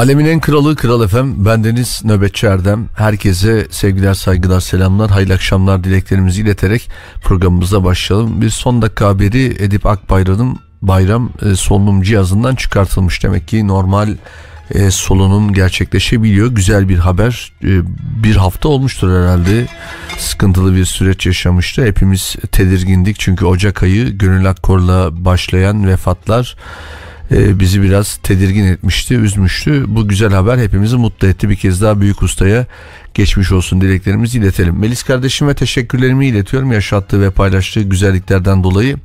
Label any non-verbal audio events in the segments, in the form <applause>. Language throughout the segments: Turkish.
Alemin en kralı Kral Efem. Bendeniz Nöbetçi Erdem. Herkese sevgiler, saygılar, selamlar, hayırlı akşamlar dileklerimizi ileterek programımıza başlayalım. Bir son dakika haberi Edip Akbayram'ın bayram e, solunum cihazından çıkartılmış. Demek ki normal e, solunum gerçekleşebiliyor. Güzel bir haber. E, bir hafta olmuştur herhalde. Sıkıntılı bir süreç yaşamıştı. Hepimiz tedirgindik çünkü Ocak ayı Gönül Akkor'la başlayan vefatlar e, bizi biraz tedirgin etmişti, üzmüştü. Bu güzel haber hepimizi mutlu etti. Bir kez daha büyük ustaya geçmiş olsun dileklerimizi iletelim. Melis kardeşime teşekkürlerimi iletiyorum yaşattığı ve paylaştığı güzelliklerden dolayı.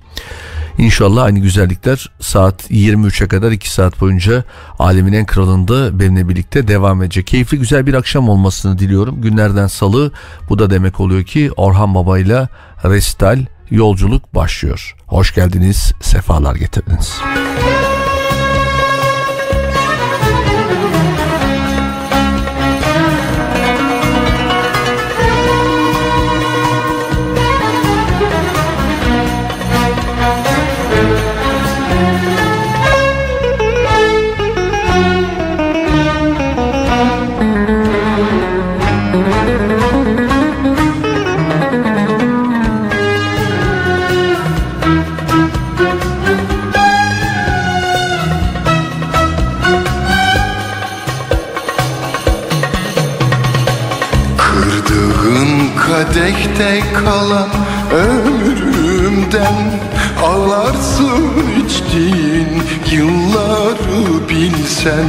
İnşallah aynı güzellikler saat 23'e kadar 2 saat boyunca alemin en kralında benimle birlikte devam edecek. Keyifli güzel bir akşam olmasını diliyorum. Günlerden salı bu da demek oluyor ki Orhan Baba ile Restal yolculuk başlıyor. Hoş geldiniz, sefalar getirdiniz. Müzik bilsen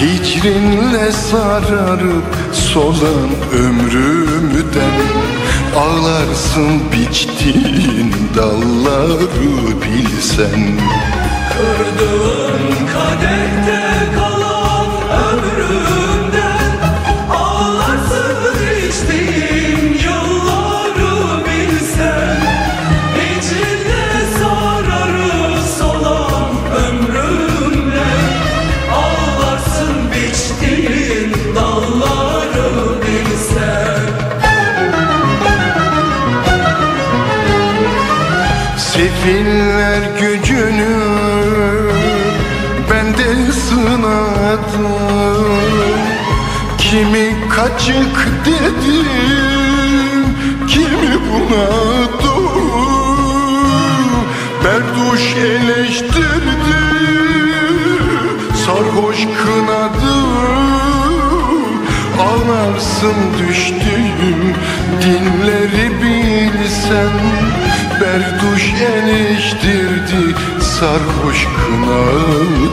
Hicrinle sararıp solan ömrümden Ağlarsın biçtiğin dalları bilsen Kırdığın kadehte Kimi kaçık dedim, kimi bunadım Berduş eleştirdi, sarhoş kınadı Ağlarsın düştüğüm dinleri bilsen Berduş eleştirdi sarhoş kınadı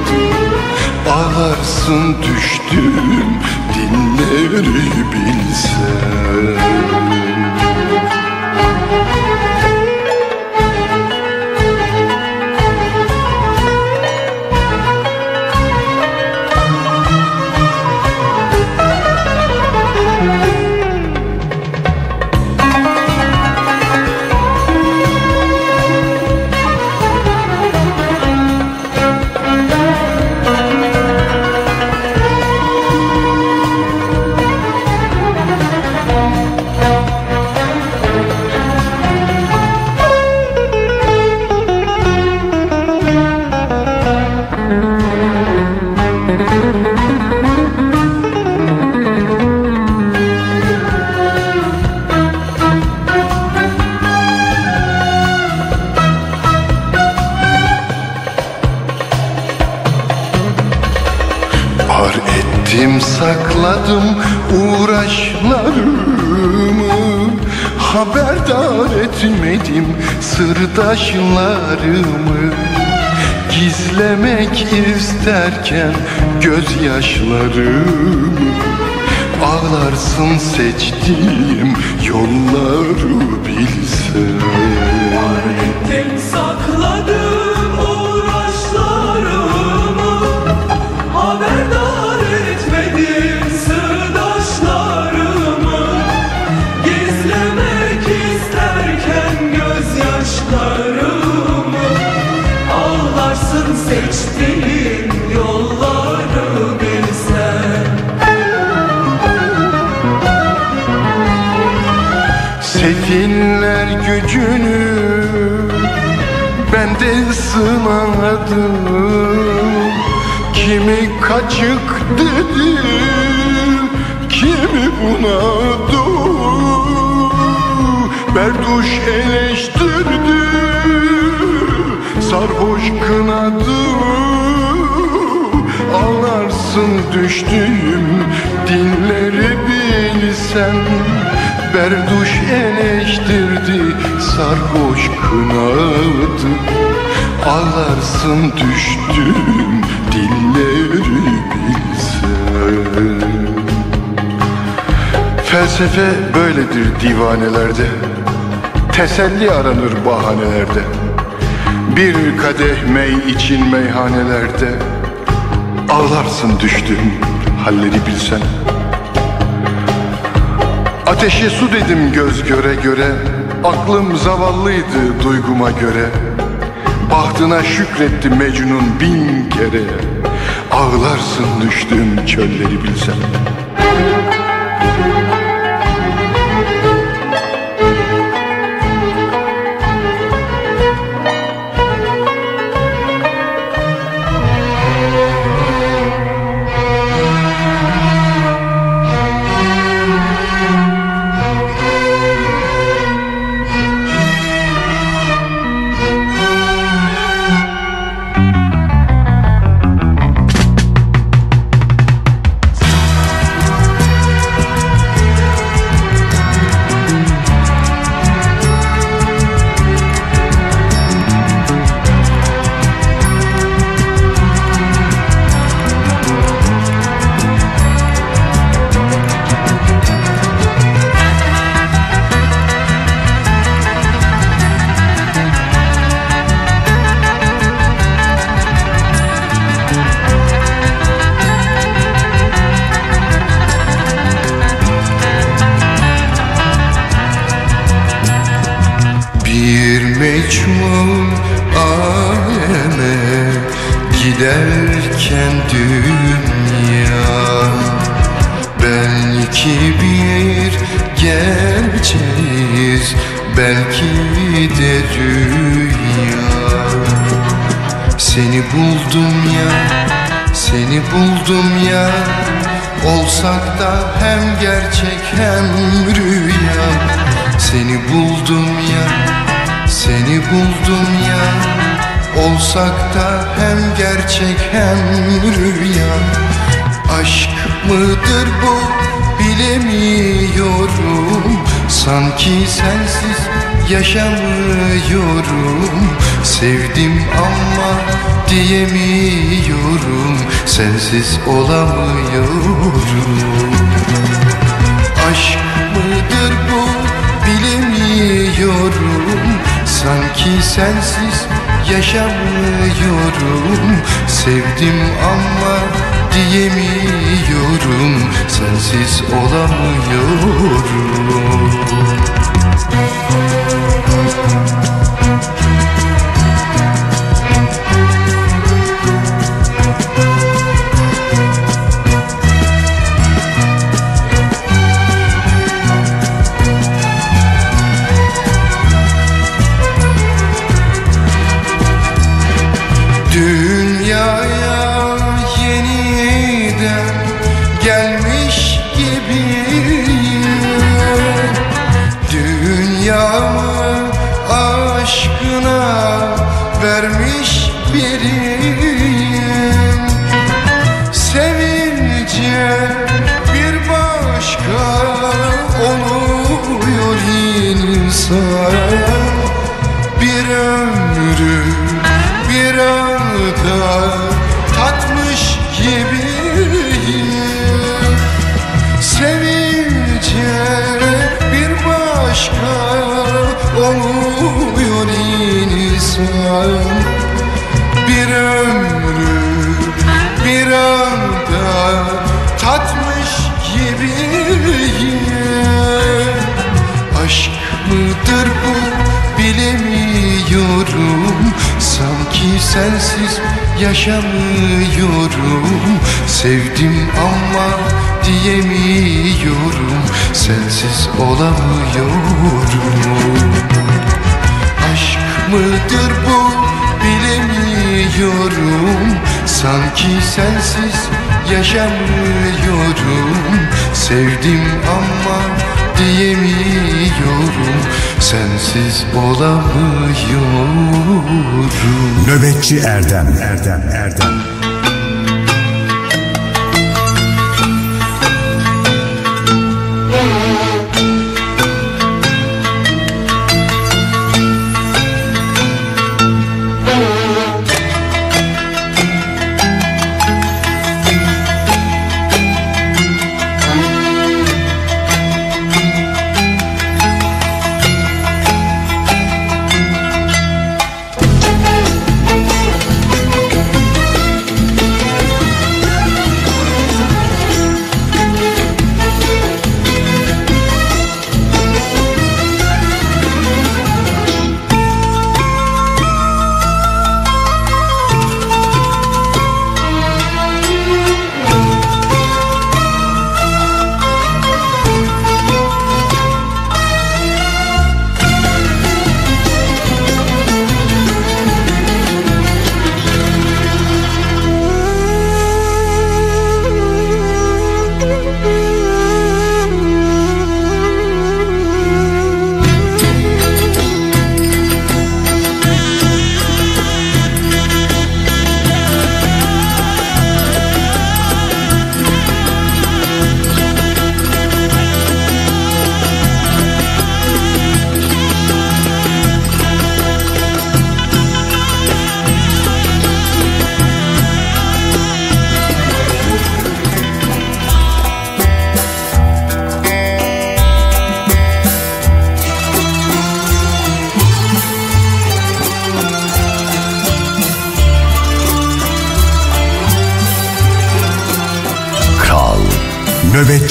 Ağlarsın düştüm dinleri bilsen sırdaşlarımı Gizlemek isterken gözyaşlarımı Ağlarsın seçtiğim yolları bilsen sınadım kimi kaçık dedi Kimi bunadı Berduş eleştirdi Sarhoş kınadı Ağlarsın düştüğüm dinleri bilsen Berduş eleştirdi sarhoş kınadı Ağlarsın düştüğüm dilleri bilsen Felsefe böyledir divanelerde Teselli aranır bahanelerde. Bir kadeh mey için meyhanelerde Ağlarsın düştüğüm halleri bilsen. Ateşe su dedim göz göre göre Aklım zavallıydı duyguma göre Bahtına şükretti Mecnun bin kere. Ağlarsın düştüğüm çölleri bilsen giderken dünya. Belki bir gerçeğiz belki de rüya. Seni buldum ya, seni buldum ya. Olsak da hem gerçek hem rüya. Seni buldum ya, seni buldum ya Olsak da hem gerçek hem rüya. Aşk mıdır bu? Bilemiyorum. Sanki sensiz yaşamıyorum. Sevdim ama diyemiyorum. Sensiz olamıyorum. Aşk mıdır bu? Bilemiyorum. Sanki sensiz yaşamıyorum. Sevdim ama diyemiyorum. Sensiz olamıyorum yaşamıyorum Sevdim ama diyemiyorum. Sensiz olamıyorum. Nöbetçi Erdem. Erdem Erdem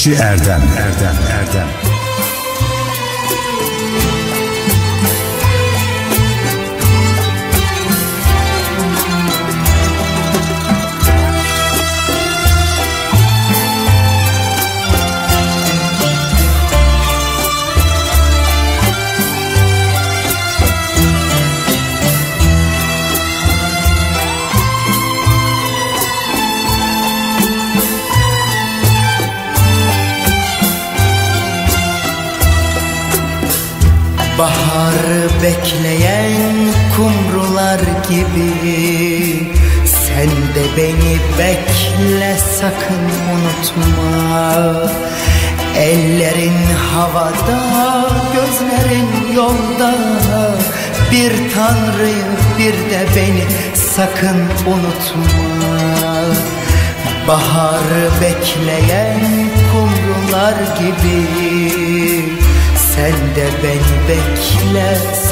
Nöbetçi Erdem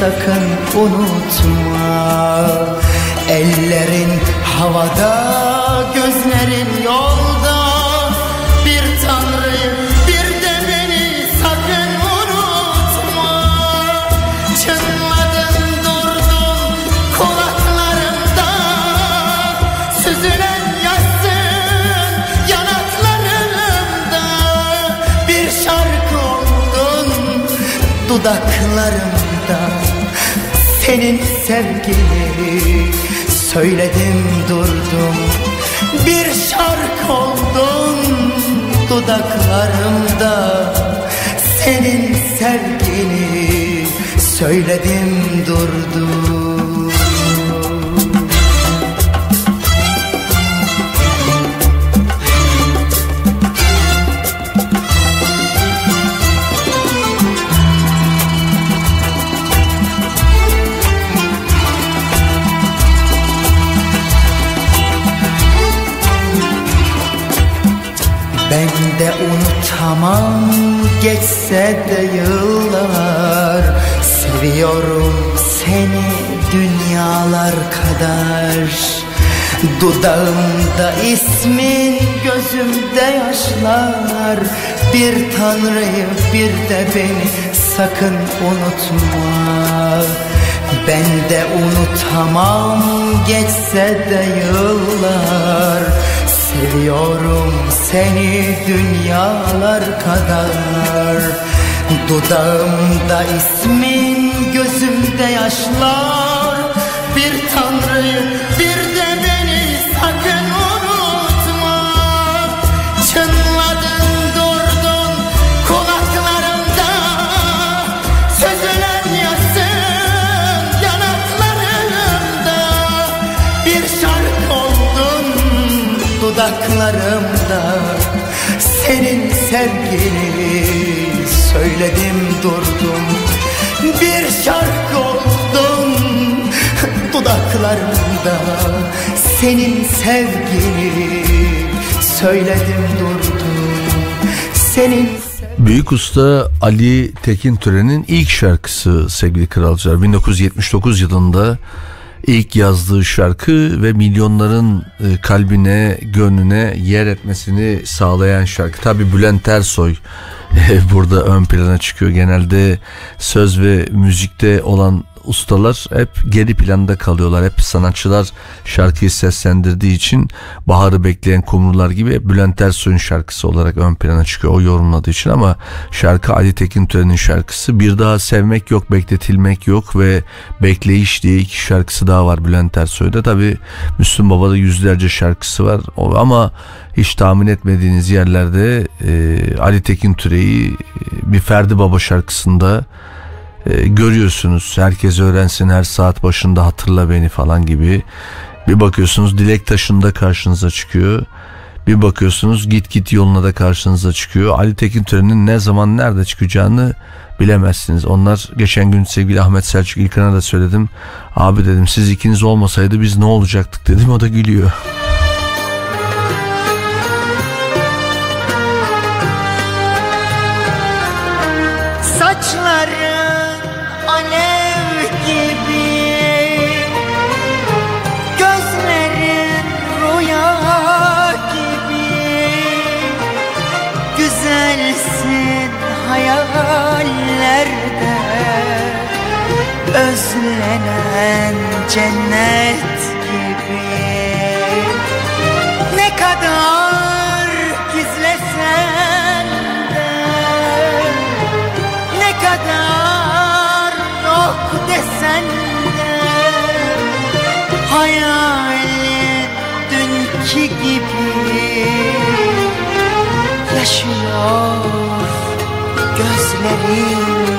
sakın unutma. Ellerin havada gözlerin yolda. Bir tanrıyı bir de beni sakın unutma. Çınladın durdun kulaklarımda. Süzülen yaşsın yanaklarımda. Bir şarkı oldun dudaklarımda Senin sevgini söyledim durdum Bir şarkı oldun dudaklarımda. Senin sevgini söyledim durdum unutamam geçse de yıllar Seviyorum seni dünyalar kadar. Dudağımda ismin gözümde yaşlar. Bir tanrıyı bir de beni sakın unutma. Ben de unutamam geçse de yıllar Seviyorum seni dünyalar kadar. Dudağımda ismin gözümde yaşlar. Bir tanrıyı Dudaklarımda senin sevgini söyledim durdum. Bir şarkı oldum <laughs> dudaklarımda senin sevgini söyledim durdum. Senin Büyük usta Ali Tekin Tören'in ilk şarkısı sevgili kralcılar. 1979 yılında ilk yazdığı şarkı ve milyonların e, kalbine, gönlüne yer etmesini sağlayan şarkı. Tabi Bülent Ersoy <laughs> e, burada ön plana çıkıyor. Genelde söz ve müzikte olan ustalar hep geri planda kalıyorlar. Hep sanatçılar şarkıyı seslendirdiği için Baharı Bekleyen Kumrular gibi Bülent Ersoy'un şarkısı olarak ön plana çıkıyor o yorumladığı için ama şarkı Ali Tekin Tören'in şarkısı Bir Daha Sevmek Yok Bekletilmek Yok ve Bekleyiş diye iki şarkısı daha var Bülent Ersoy'da. Tabi Müslüm Baba'da yüzlerce şarkısı var ama hiç tahmin etmediğiniz yerlerde e, Ali Tekin Türe'yi e, bir Ferdi Baba şarkısında e, görüyorsunuz. Herkes öğrensin her saat başında hatırla beni falan gibi. Bir bakıyorsunuz dilek taşında karşınıza çıkıyor. Bir bakıyorsunuz git git yoluna da karşınıza çıkıyor. Ali Tekin Tören'in ne zaman nerede çıkacağını bilemezsiniz. Onlar geçen gün sevgili Ahmet Selçuk İlkan'a da söyledim. Abi dedim siz ikiniz olmasaydı biz ne olacaktık dedim. O da gülüyor. Özlenen cennet gibi. Ne kadar gizlesen de ne kadar yok desen de Hayalin dünkü gibi yaşıyor gözlerinde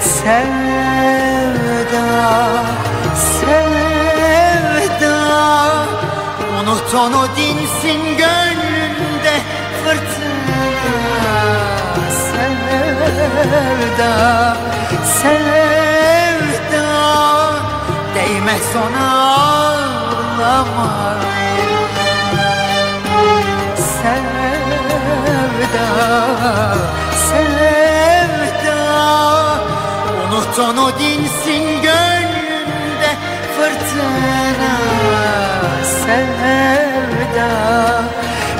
Sevda, sevda. Unut onu dinsin gönlünde fırtına. Sevda, sevda. Değmez ona ağlamaya Sevda, sevda. Unut onu dinsin fırtına Sevda,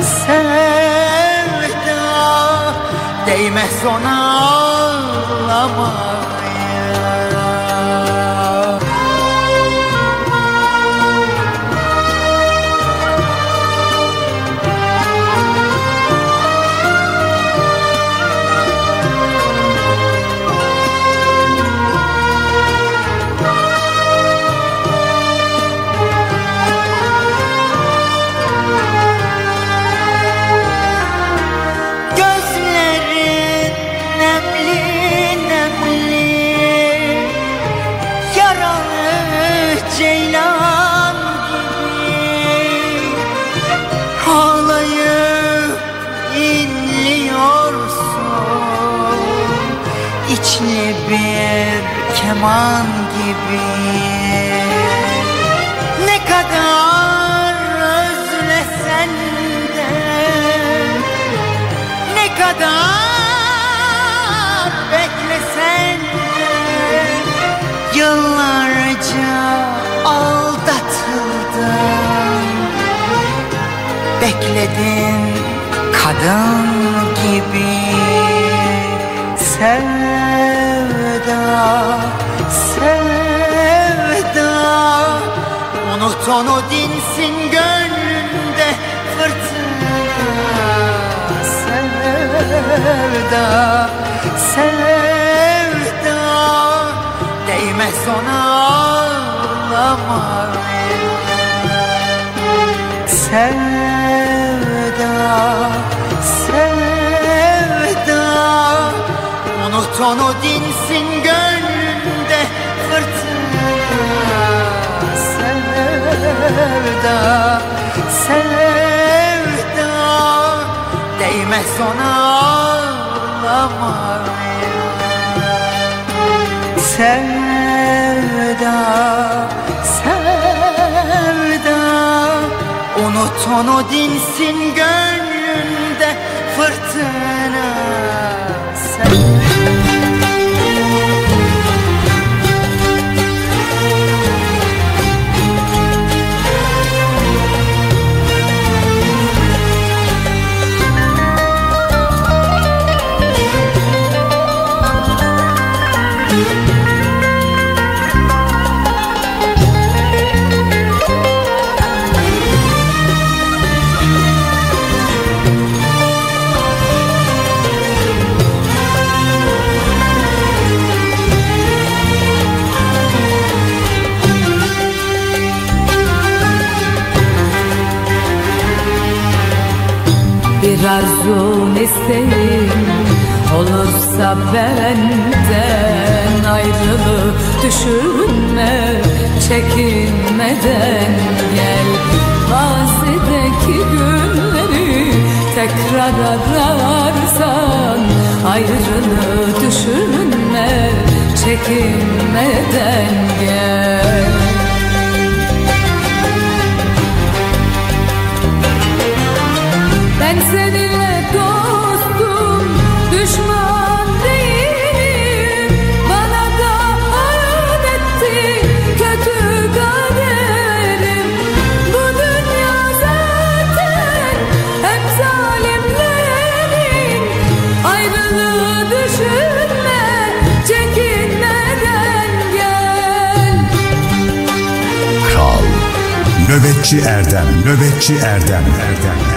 sevda. Değmez ona ağlamaya bir keman gibi. Ne kadar özlesen de ne kadar beklesen de. Yıllarca aldatıldın Bekledin kadın gibi. Sevda, Unut onu dinsin gönlünde fırtına. Sevda, sevda Değmez ona ağlamaya Sevda, sevda Unut onu dinsin gönlünde sevda Sevda. Değmez ona ağlamaya Sevda Sevda. Unut onu dinsin gönlünde fırtına. Arzun isteğim olursa benden ayrılık düşünme çekinmeden gel. Mazideki günleri tekrar ararsan ayrılığı düşünme çekinmeden gel seninle dostum, düşman değilim. Bana da hayat etti kötü kaderim. Bu dünya zaten hep zalimlerin. Ayrılığı düşünme, çekinmeden gel. Kral Nöbetçi Erdem Nöbetçi Erdem Erdem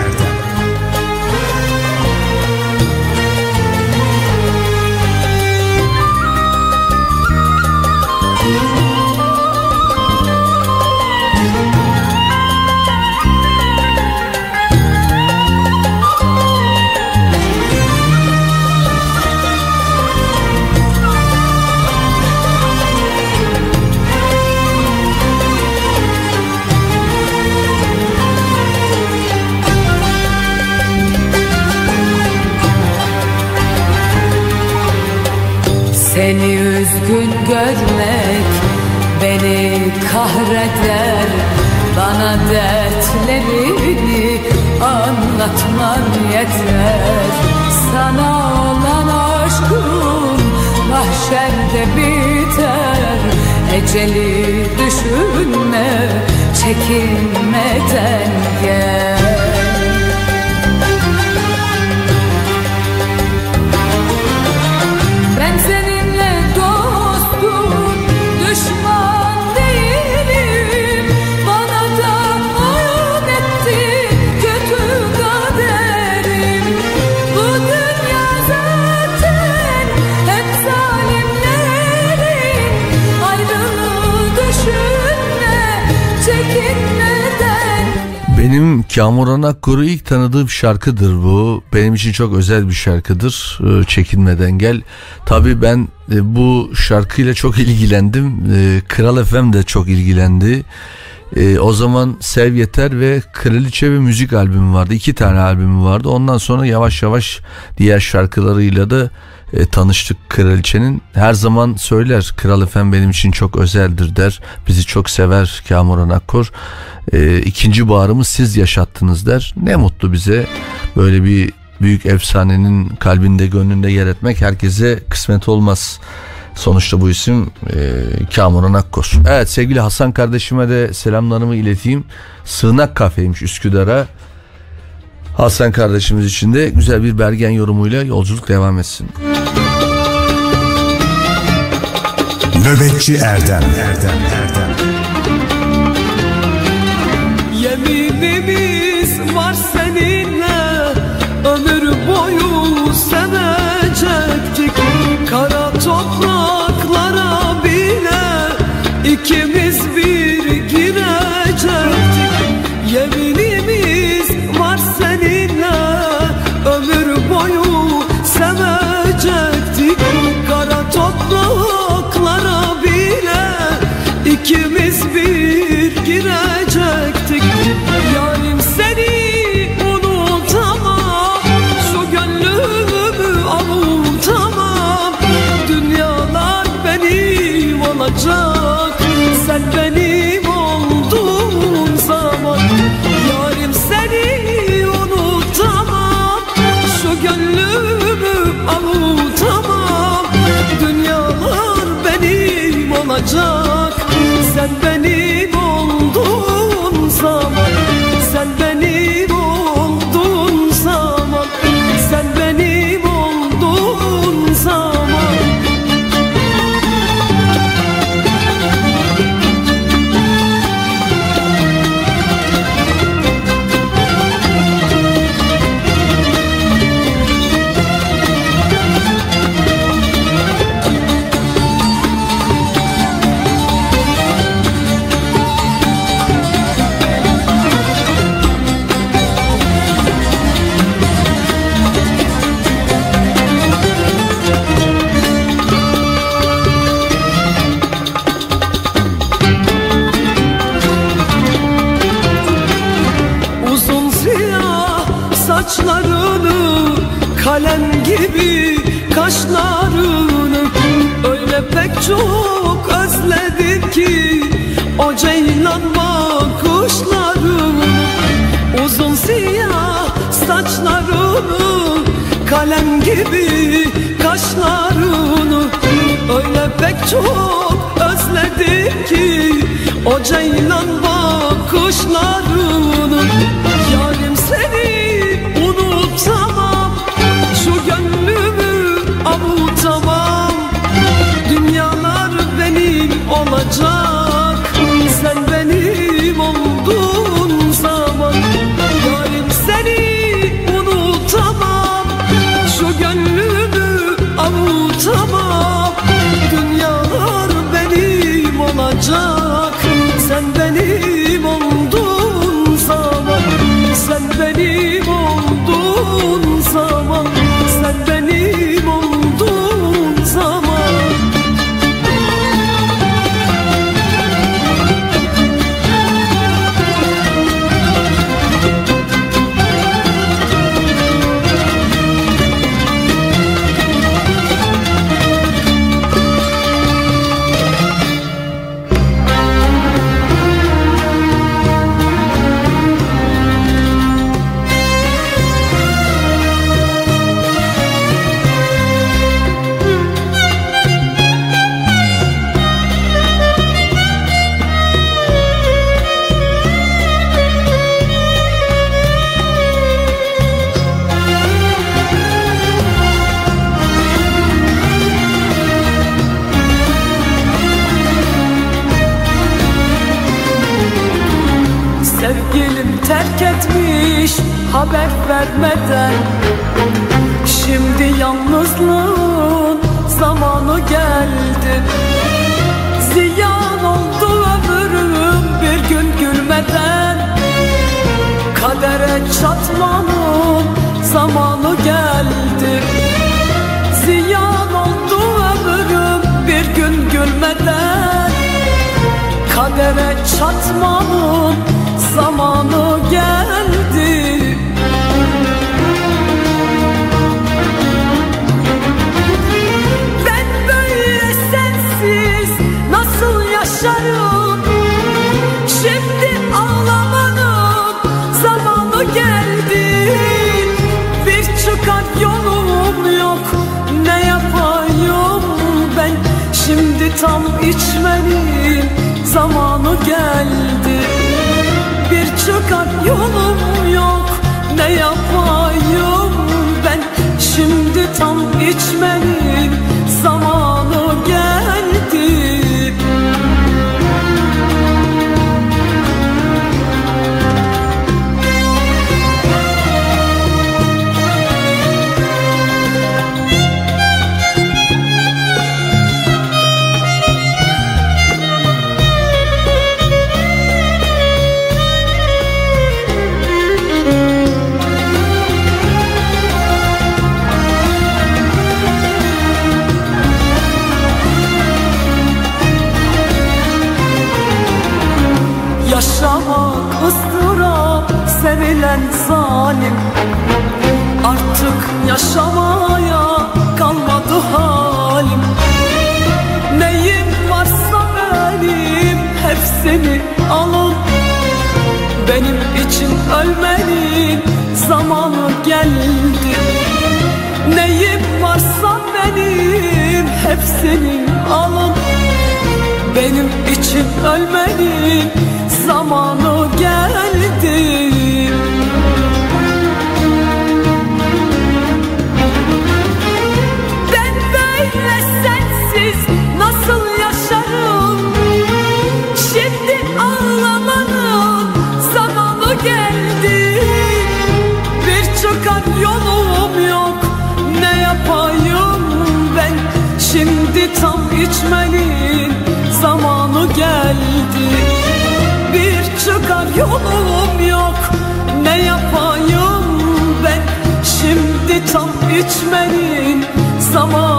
Seni üzgün görmek beni kahreder Bana dertlerini anlatman yeter. Sana olan aşkım mahşerde biter. Eceli düşünme çekinmeden gel Benim Kamuran Akkor'u ilk tanıdığım şarkıdır bu. Benim için çok özel bir şarkıdır. Ee, Çekinmeden gel. Tabii ben e, bu şarkıyla çok ilgilendim. Ee, Kral FM de çok ilgilendi. Ee, o zaman Sev Yeter ve Kraliçe ve Müzik albümü vardı. İki tane albümü vardı. Ondan sonra yavaş yavaş diğer şarkılarıyla da e, tanıştık Kraliçe'nin. Her zaman söyler Kral FM benim için çok özeldir der. Bizi çok sever Kamuran Akkor. E, ikinci baharımı siz yaşattınız der. Ne mutlu bize böyle bir büyük efsanenin kalbinde gönlünde yer etmek herkese kısmet olmaz. Sonuçta bu isim e, Kamuran Akkor. Evet sevgili Hasan kardeşime de selamlarımı ileteyim. Sığınak kafeymiş Üsküdar'a. Hasan kardeşimiz için de güzel bir Bergen yorumuyla yolculuk devam etsin. Nöbetçi Erdem Erdem Erdem ikimiz kadere çatmanın zamanı geldi. Ben böyle sensiz nasıl yaşarım? Şimdi ağlamanın zamanı geldi. Bir çıkan yolum yok ne yapayım ben? Şimdi tam içmeliyim zamanı geldi. Bir çıkar yolum yok ne yapayım ben? Şimdi tam içmen geçmenin zaman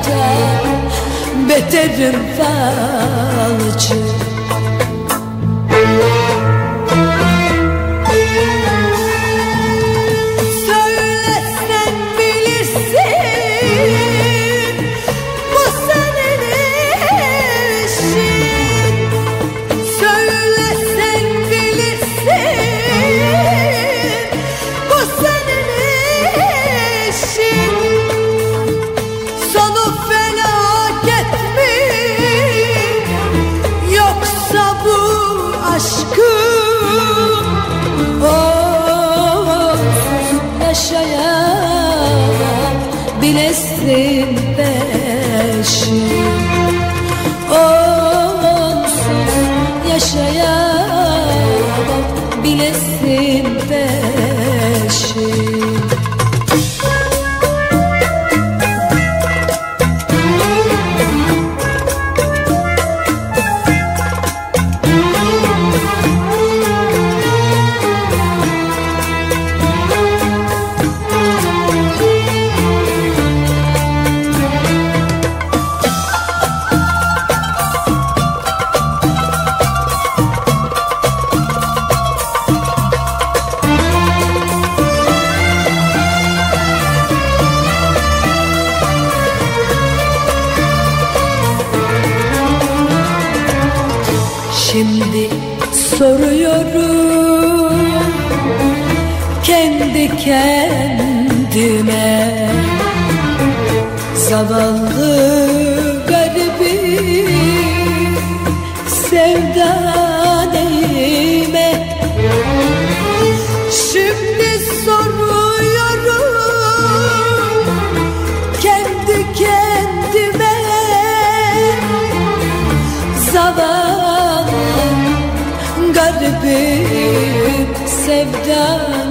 beter Beterim falcı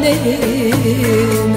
beni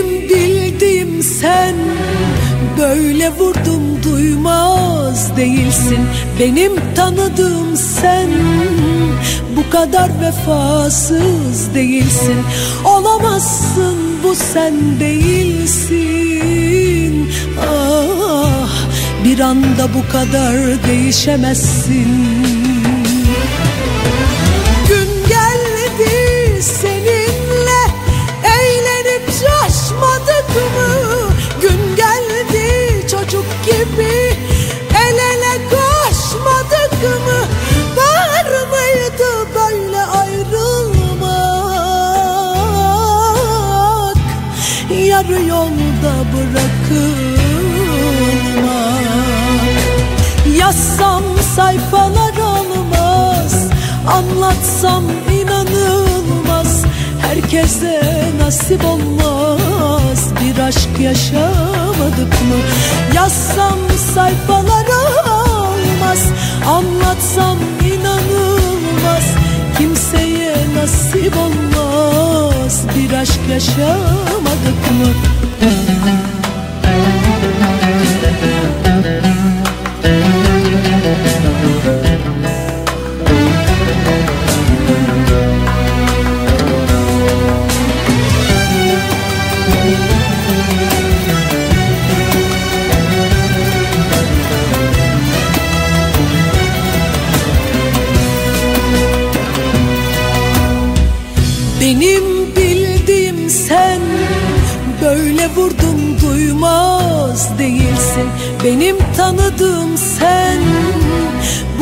Bildim bildim sen. Böyle vurdum duymaz değilsin. Benim tanıdığım sen. Bu kadar vefasız değilsin. Olamazsın bu sen değilsin. Ah bir anda bu kadar değişemezsin. Yolda bırakılma Yazsam sayfalar olmaz Anlatsam inanılmaz. Herkese nasip olmaz Bir aşk yaşamadık mı? Yazsam sayfalar olmaz Anlatsam inanılmaz. Kimseye nasip olmaz Bir aşk yaşamadık mı Benim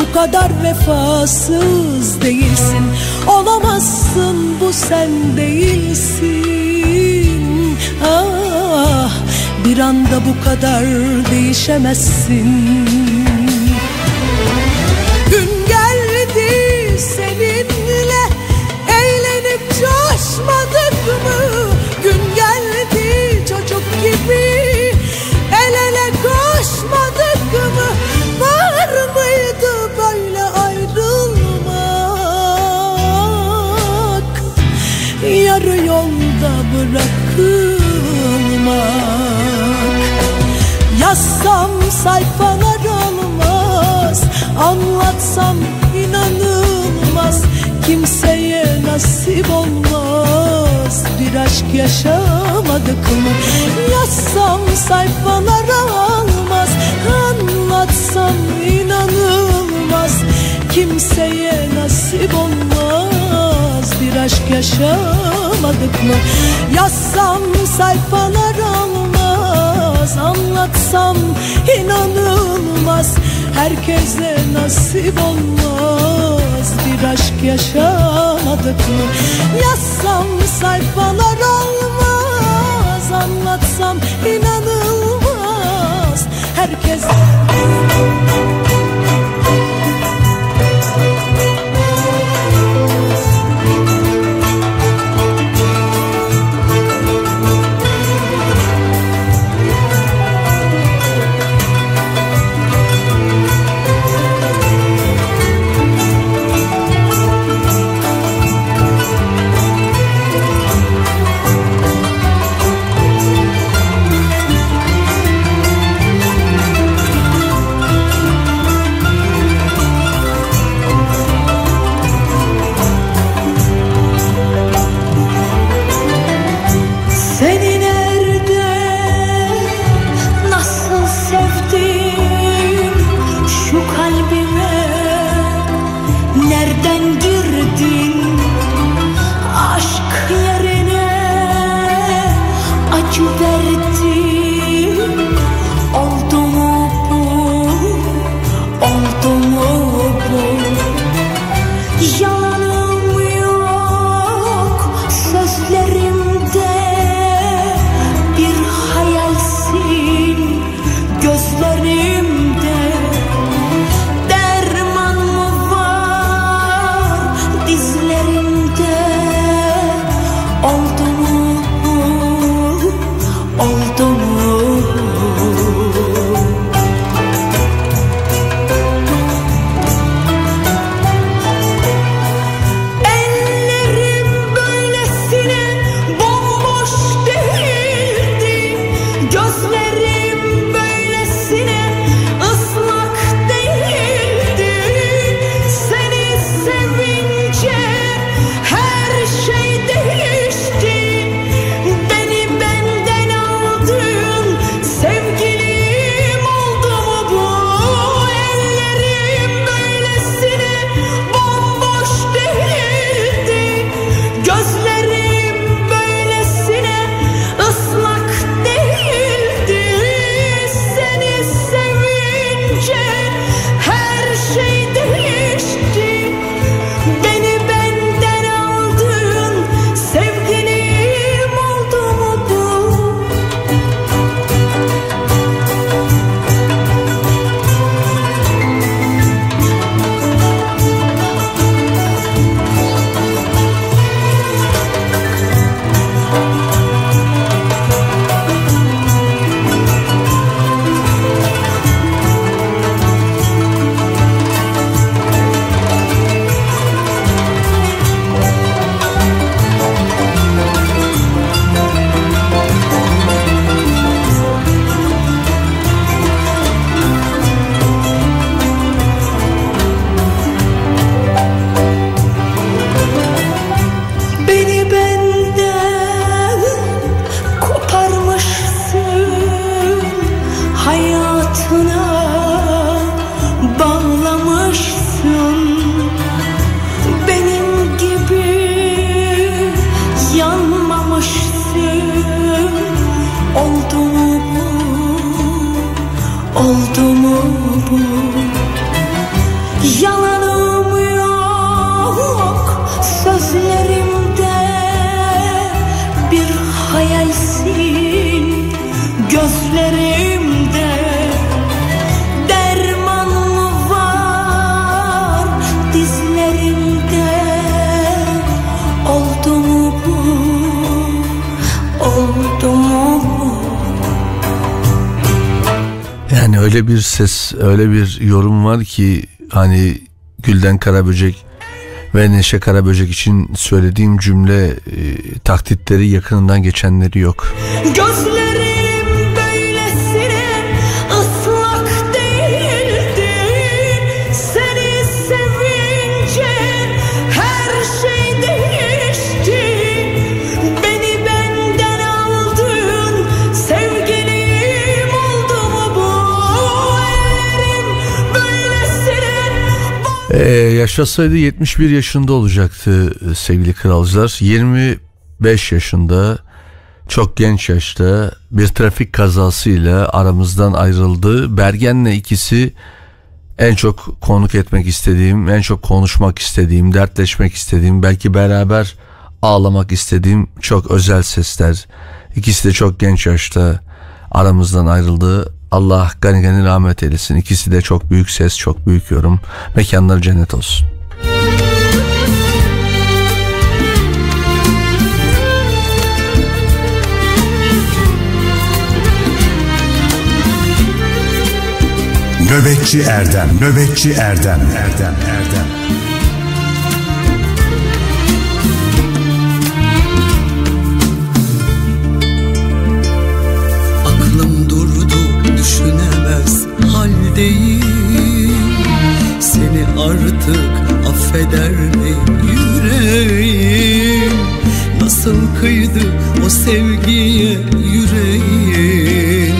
Bu kadar vefasız değilsin. Olamazsın bu sen değilsin. Ah bir anda bu kadar değişemezsin Yarı yolda bırakılmak Yazsam sayfalar olmaz Anlatsam inanılmaz. Kimseye nasip olmaz Bir aşk yaşamadık mı? Yazsam sayfalar olmaz Anlatsam inanılmaz. Kimseye nasip olmaz Bir aşk yaşamadık mı? Yazsam sayfalar olmaz Anlatsam inanılmaz. Herkese nasip olmaz Bir aşk yaşamadık mı? Yazsam sayfalar olmaz Anlatsam inanılmaz. Herkes öyle bir yorum var ki hani Gülden Karaböcek ve Neşe Karaböcek için söylediğim cümle e, taklitleri yakınından geçenleri yok. Gözlerim yaşasaydı 71 yaşında olacaktı e, sevgili kralcılar. 25 yaşında çok genç yaşta bir trafik kazasıyla aramızdan ayrıldı. Bergen'le ikisi en çok konuk etmek istediğim, en çok konuşmak istediğim, dertleşmek istediğim, belki beraber ağlamak istediğim çok özel sesler. İkisi de çok genç yaşta aramızdan ayrıldı. Allah gani gani rahmet eylesin. İkisi de çok büyük ses, çok büyük yorum. Mekanları cennet olsun. Nöbetçi Erdem, Nöbetçi Erdem, Erdem, Erdem. Düşünemez haldeyim. Seni artık affeder mi yüreğim? Nasıl kıydı o sevgiye yüreğim?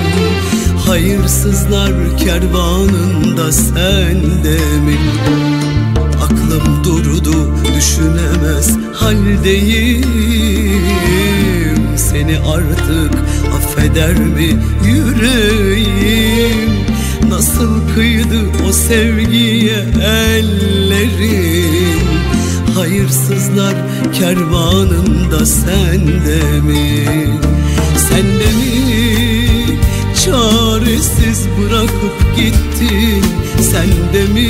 Hayırsızlar kervanında sende mi? Aklım durdu düşünemez haldeyim Seni artık affeder mi yüreğim? Nasıl kıydı o sevgiye ellerim? Hayırsızlar kervanında sende mi? Sende mi? Çaresiz bırakıp gittin. Sen de mi?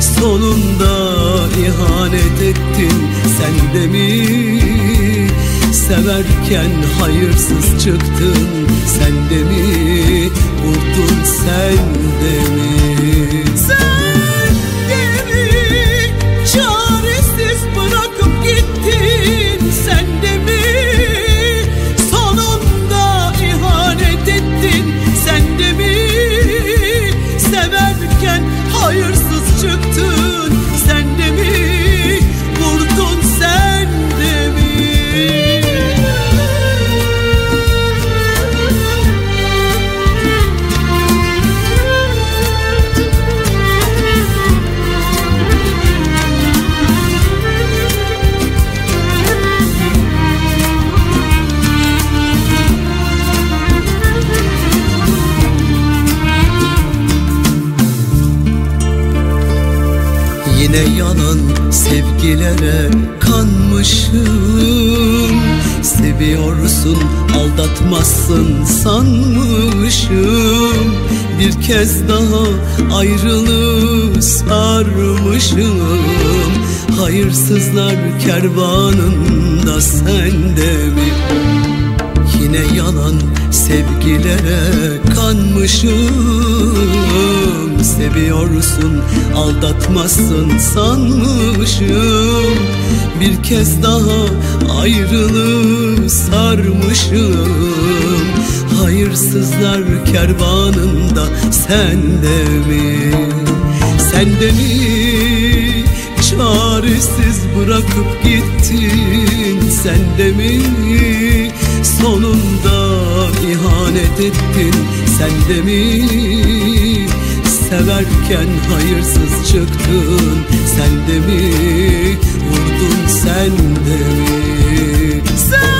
Sonunda ihanet ettin. Sen mi severken hayırsız çıktın. Sen de mi vurdun sen de mi Yine yalan sevgilere kanmışım. Seviyorsun aldatmazsın sanmışım. Bir kez daha ayrılığı sarmışım. Hayırsızlar kervanında sende mi? Yine yalan sevgilere kanmışım Seviyorsun aldatmazsın sanmışım Bir kez daha ayrılığı sarmışım Hayırsızlar kervanında sende mi? Sende mi? Çaresiz bırakıp gittin Sen de mi sonunda ihanet ettin Sen de mi severken hayırsız çıktın. Sen de mi vurdun sen de mi? Sen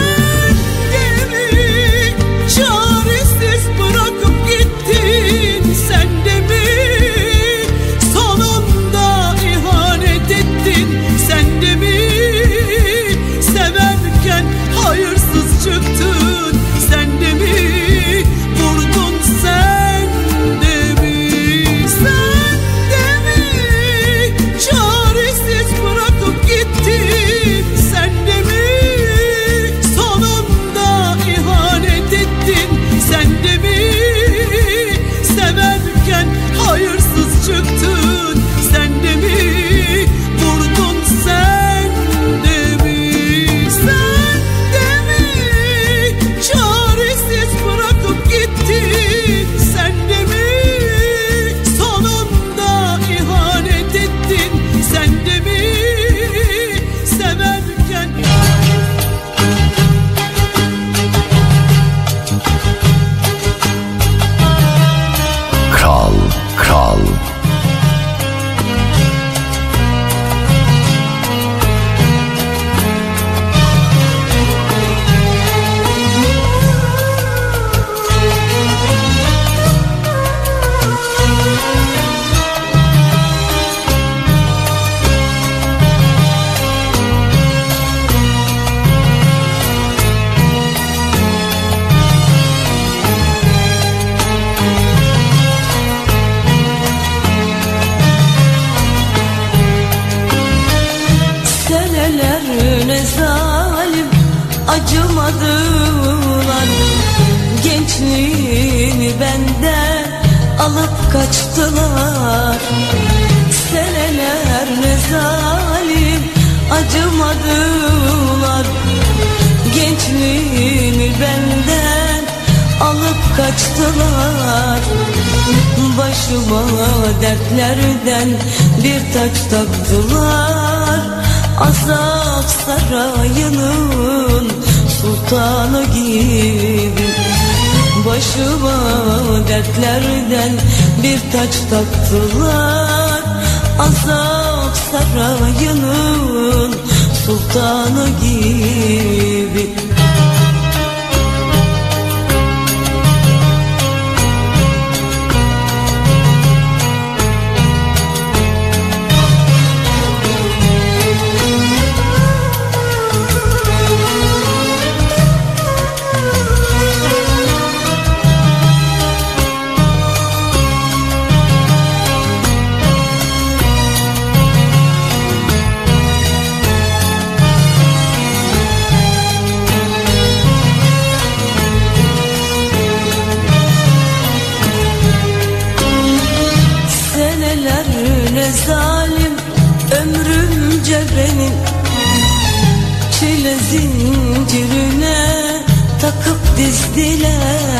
dertlerden bir taç taktılar. Azap sarayının sultanı gibi. Başıma dertlerden bir taç taktılar. Azap sarayının sultanı gibi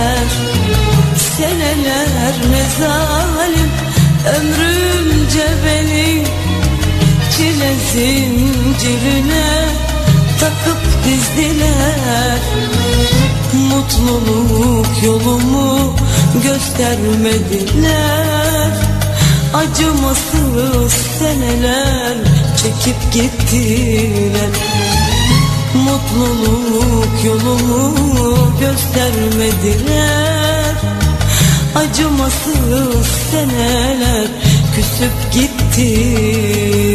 dizdiler Seneler ne ömrümce benim Çile zincirine takıp dizdiler. Mutluluk yolumu göstermediler. Acımasız seneler çekip gittiler Mutluluk yolumu göstermediler. Acımasız seneler küsüp gittiler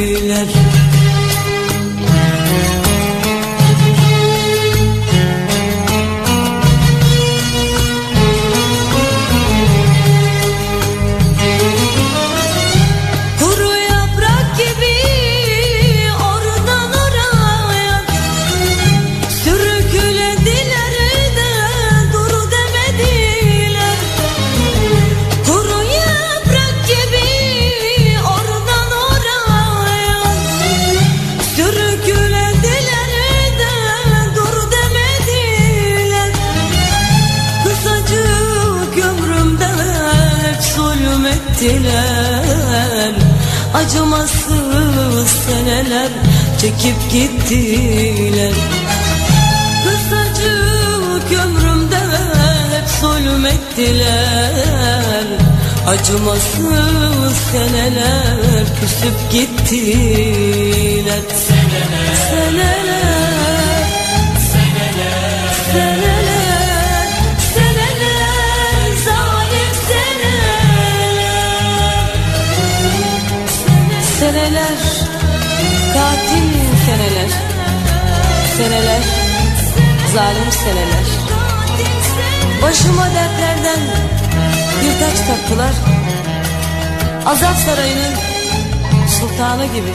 çekip gittiler. Kısacık ömrümde hep zulmettiler Acımasız seneler küsüp gittiler. Seneler Seneler Seneler Zalim seneler. Başıma dertlerden bir taç taktılar. Azap sarayının sultanı gibi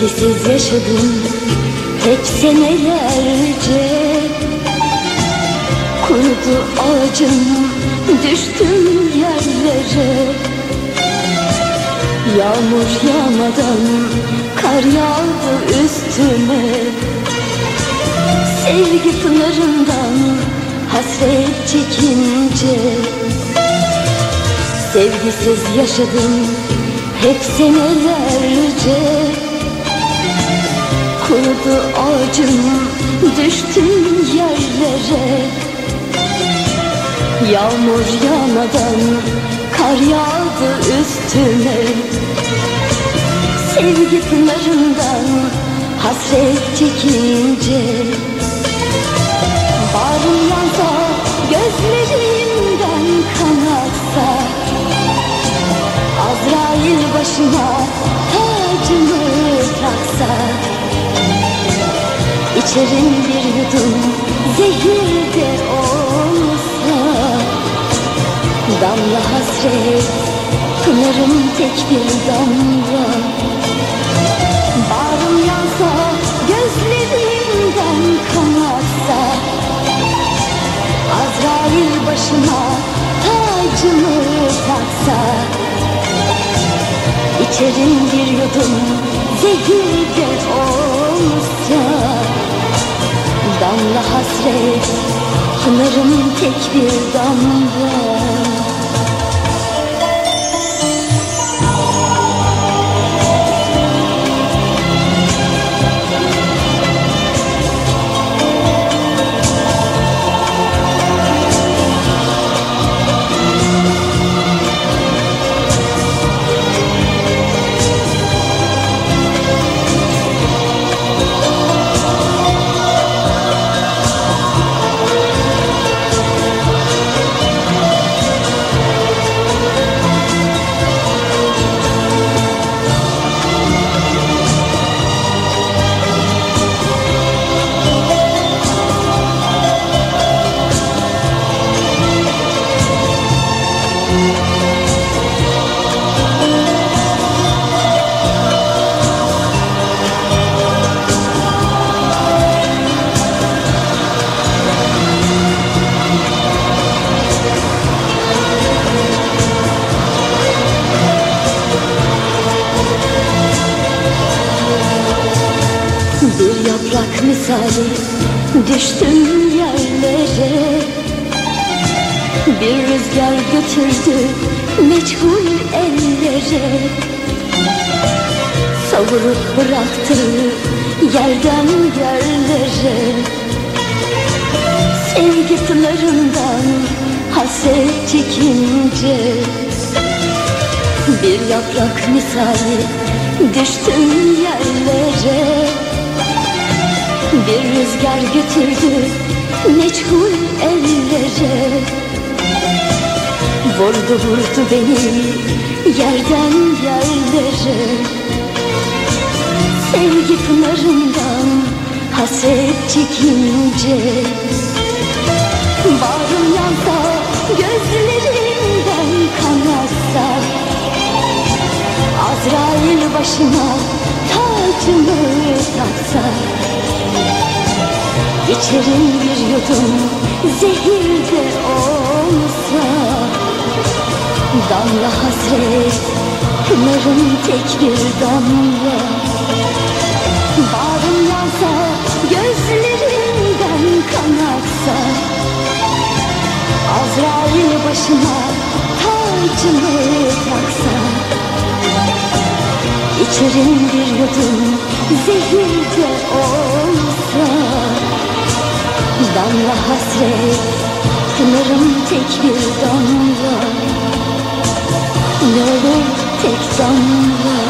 Sevgisiz yaşadım. Hep senelerce Kurudu ağacım düştüm yerlere. Yağmur yağmadan kar yağdı üstüme. Sevgi pınarından hasret çekince. Sevgisiz yaşadım hep senelerce Kurudu ağacım düştüm yerlere. Yağmur yağmadan kar yağdı üstüme. Sevgi pınarından hasret çekince. Bağrım yansa gözlerimden kan aksa Azrail başıma tacımı taksa İçerim bir yudum zehir de olsa Damla hasret pınarım tek bir damla. Bağrım yansa gözlerimden kan aksa Azrail başıma tacımı taksa. İçerim bir yudum zehir de olsa Damla hasret pınarım tek bir damla misali düştüm yerlere. Bir rüzgar götürdü meçhul ellere. Savurup bıraktı yerden yerlere. Sevgi pınarından hasret çekince. Bir yaprak misali düştüm yerlere bir rüzgar götürdü meçhul ellere. Vurdu vurdu beni yerden yerlere. Sevgi pınarından hasret çekince Bağrım yansa gözlerimden kan aksa Azrail başıma tacımı taksa İçerim bir yudum zehir de olsa Damla hasret pınarım tek bir damla. Bağrım yansa gözlerimden kan aksa Azrail başıma tacımı taksa İçerim bir yudum zehir de olsa Damla hasret pınarım tek bir damla. Ne olur tek damla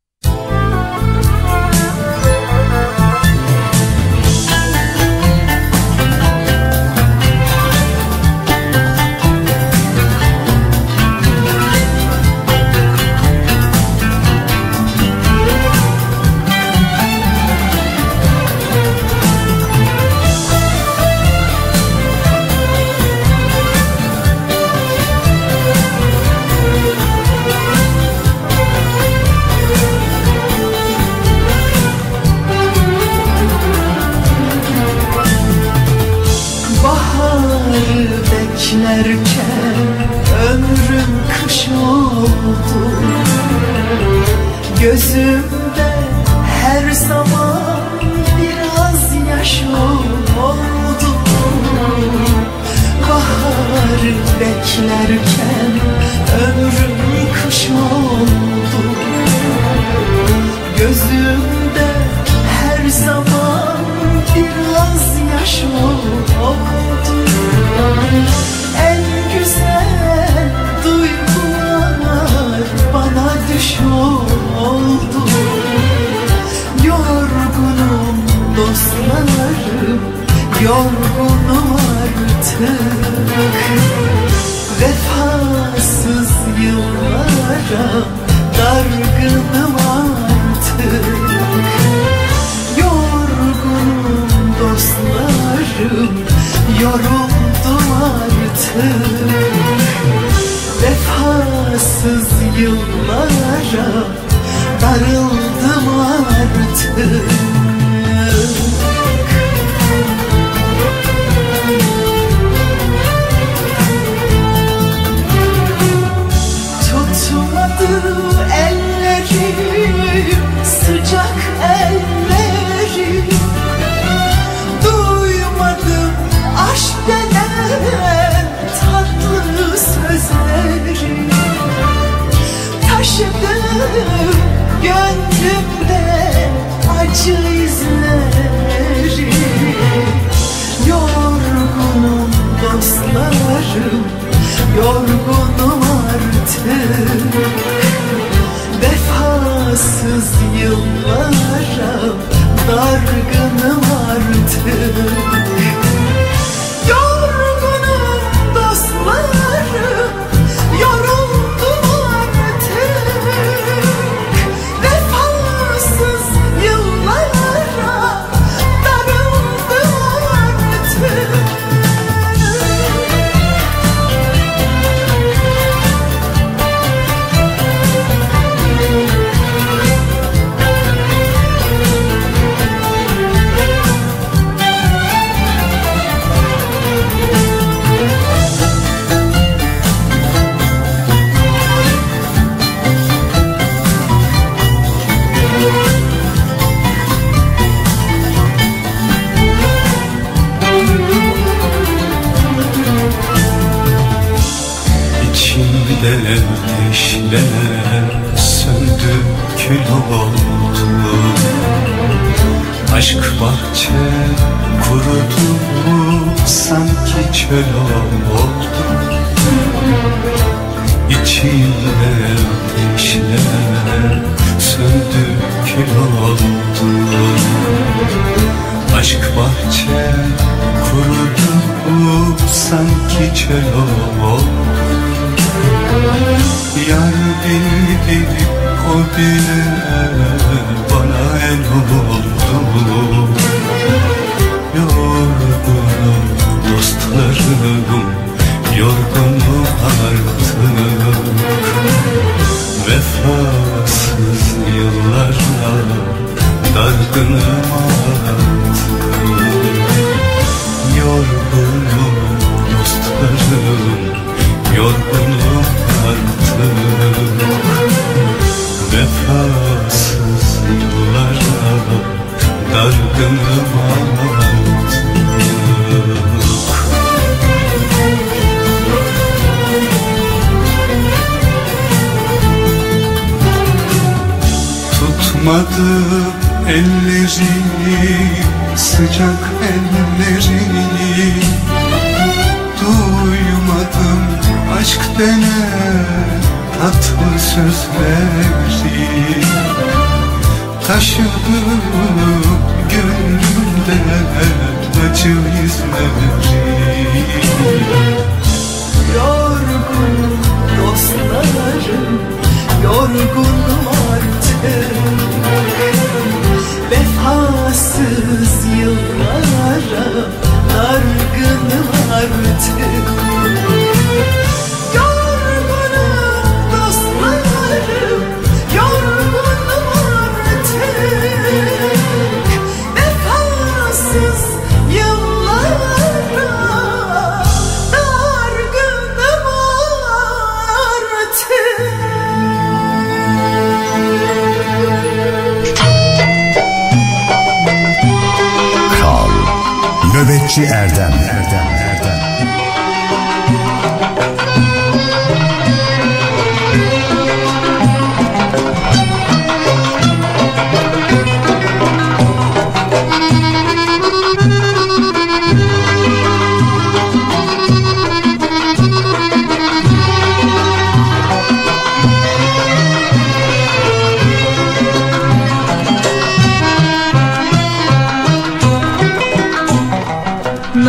Erdem Erdem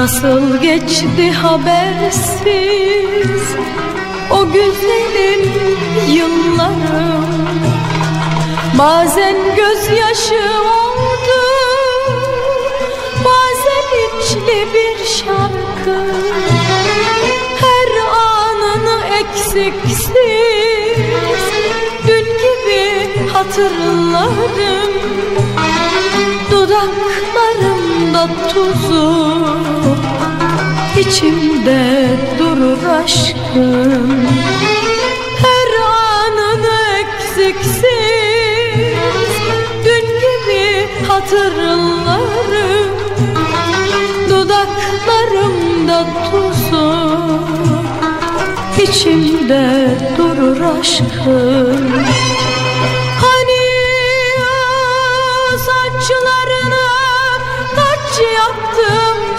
Nasıl geçti habersiz o güzelim yıllarım Bazen gözyaşı oldu Bazen içli bir şarkı. Her anını eksiksiz Dün gibi hatırlarım Dudaklarımda tuzu içimde durur aşkım. Her anını eksiksiz Dün gibi hatırlarım. Dudaklarımda tuzu içimde durur aşkım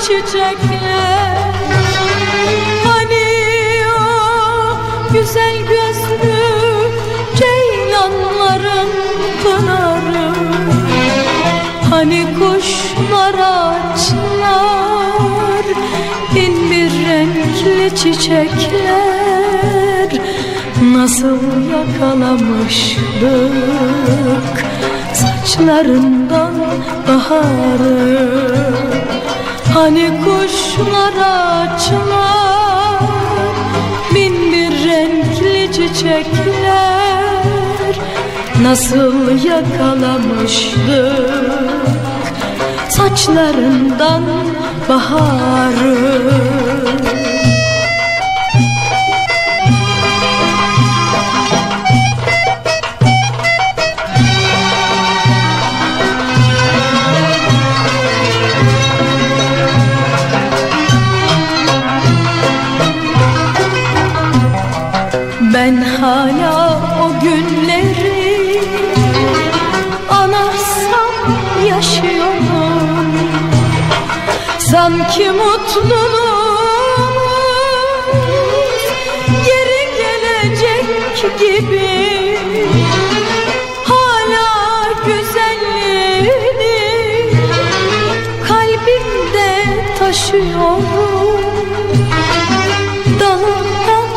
çiçekler. Hani o güzel gözlü ceylanların pınarı. Hani kuşlar açlar bin bir renkli çiçekler. Nasıl yakalamıştık saçlarından baharı Hani kuşlar açlar bin bir renkli çiçekler. Nasıl yakalamıştık saçlarından baharı Sanki mutluluğumuz geri gelecek gibi. Hala güzelliğini kalbimde taşıyorum. Dalından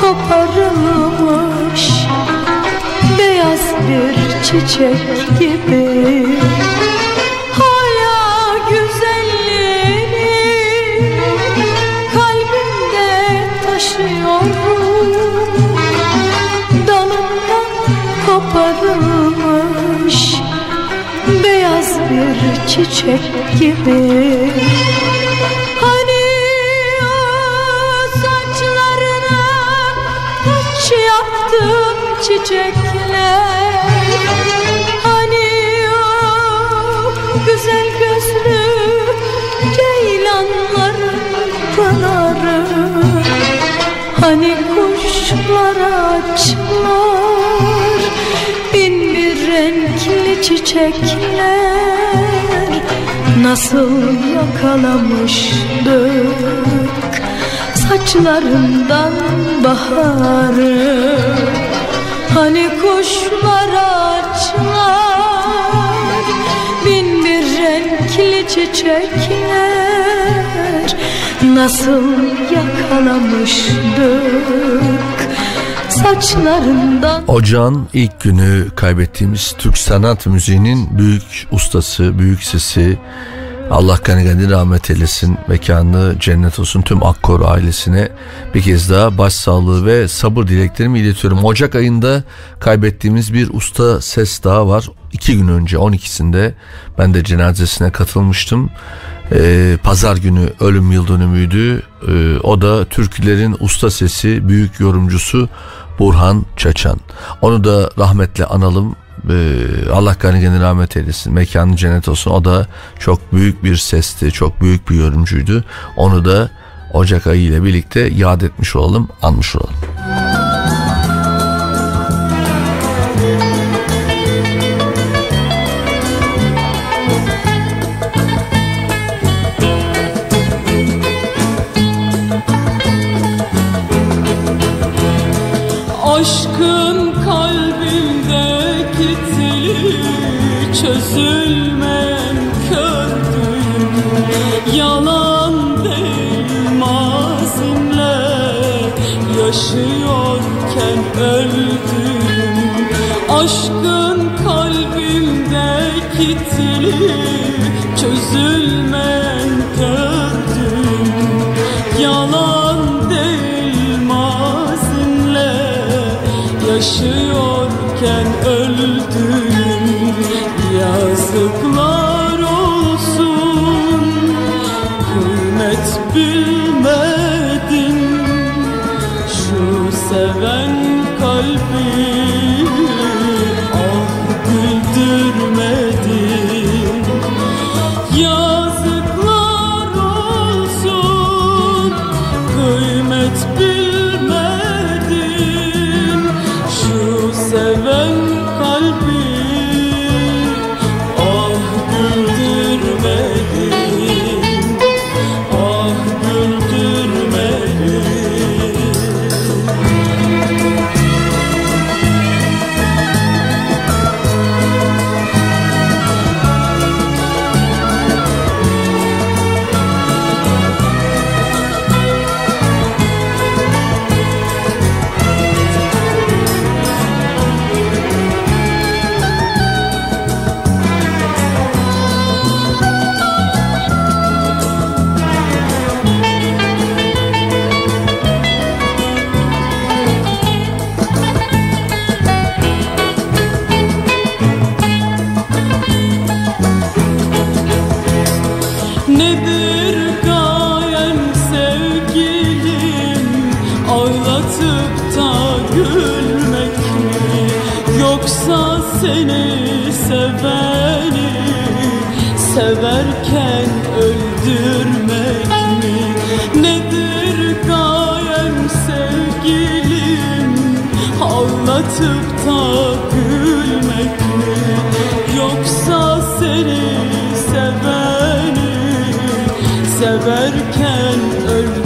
koparılmış beyaz bir çiçek gibi çiçek gibi. Hani o saçlarına taç yaptım çiçekler? Hani o güzel gözlü ceylanların pınarı? Hani kuşlar açlar bin bir renkli çiçekler Nasıl yakalamıştık saçlarından baharı? Hani kuşlar açar Bin bir renkli çiçekler. Nasıl yakalamıştık Saçlarından Ocağın ilk günü kaybettiğimiz Türk sanat müziğinin büyük ustası, büyük sesi Allah gani gani rahmet eylesin. Mekanı cennet olsun tüm Akkor ailesine bir kez daha başsağlığı ve sabır dileklerimi iletiyorum. Ocak ayında kaybettiğimiz bir usta ses daha var. İki gün önce 12'sinde ben de cenazesine katılmıştım. Ee, Pazar günü ölüm yıl dönümüydü. Ee, o da türkülerin usta sesi, büyük yorumcusu Burhan Çaçan. Onu da rahmetle analım. Ee, Allah gani gani rahmet eylesin. Mekanı cennet olsun. O da çok büyük bir sesti, çok büyük bir yorumcuydu. Onu da Ocak ayı ile birlikte yad etmiş olalım, anmış olalım. Ağlatıp da gülmek mi? Yoksa seni seveni Severken öldürmek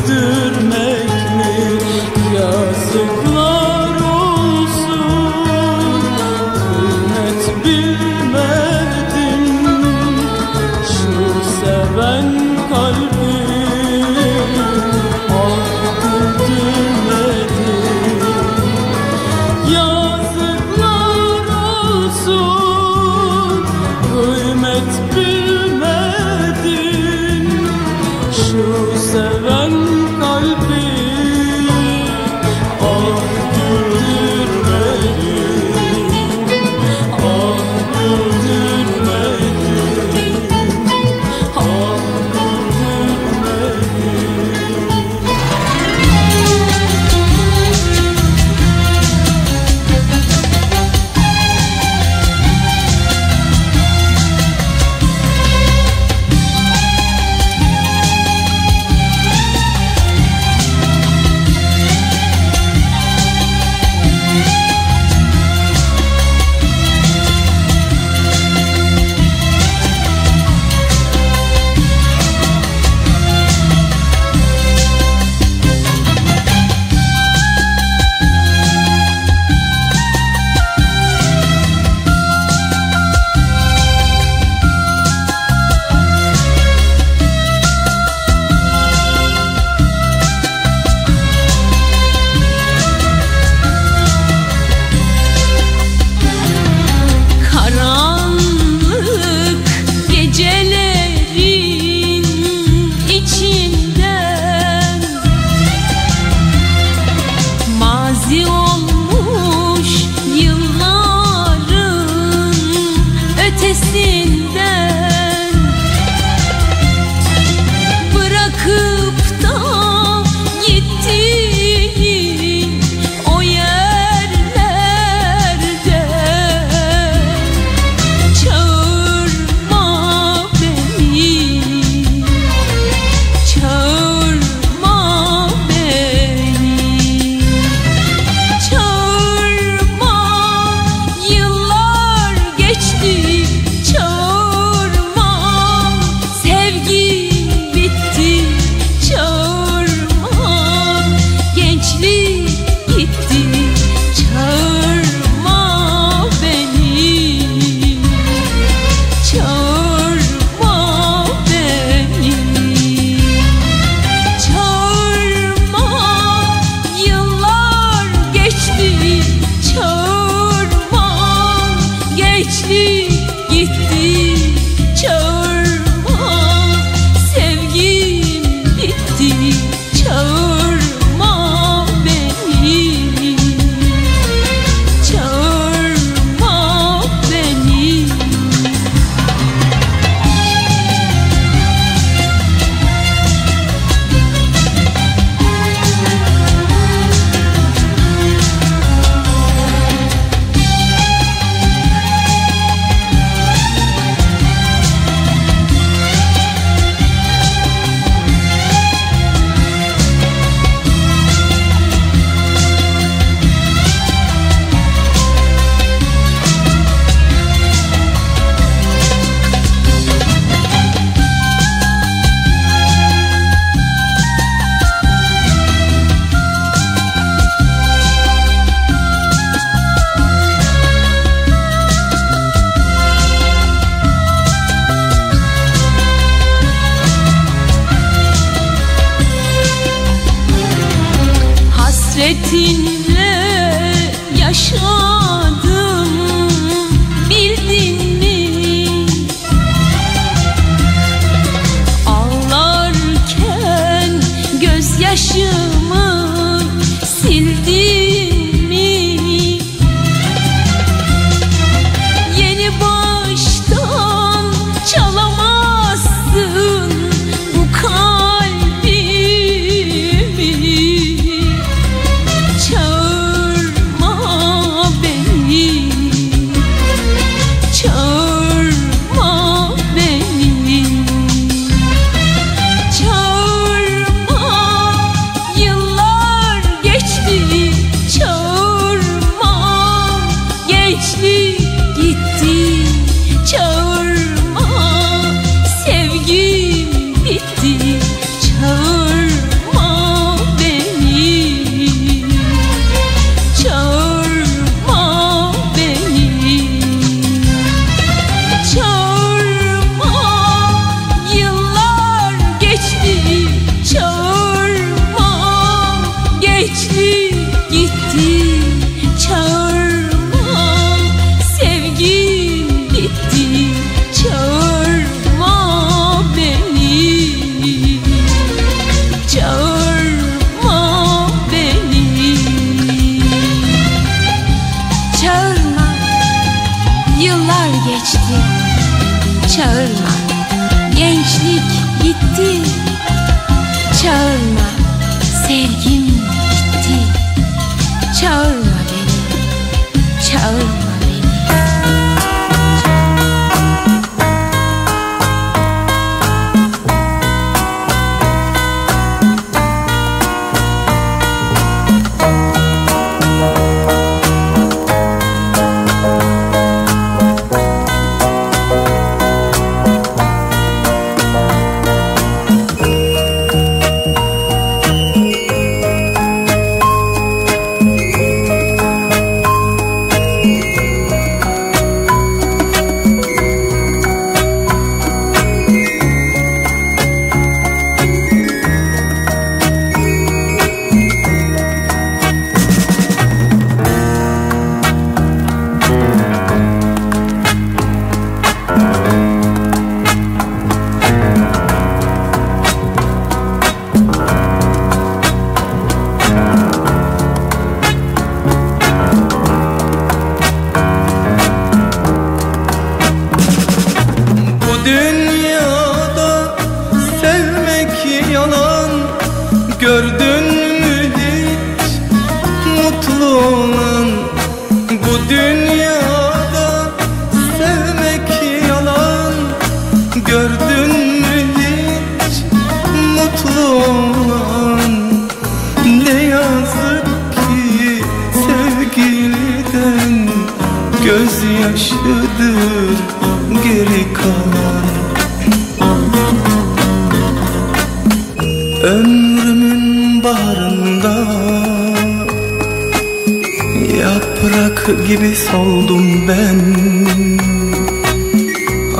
nefes oldum ben.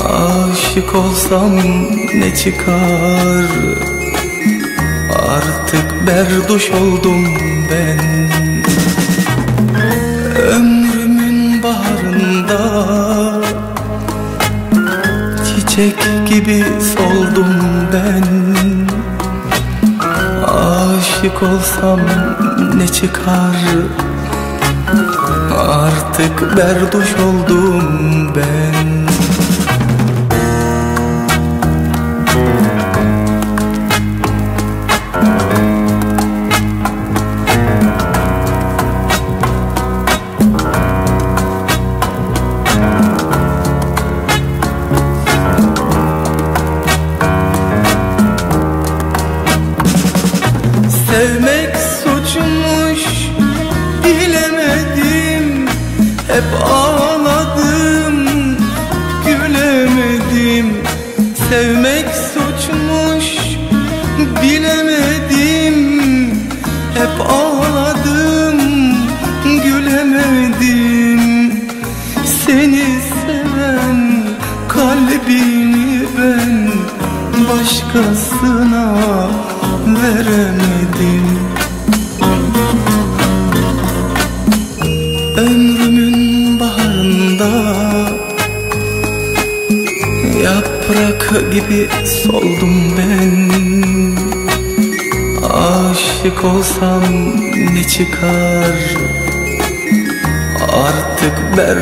Aşık olsam ne çıkar? Artık berduş oldum ben. Ömrümün baharında Çiçek gibi soldum ben. Aşık olsam ne çıkar? Artık artık berduş oldum ben.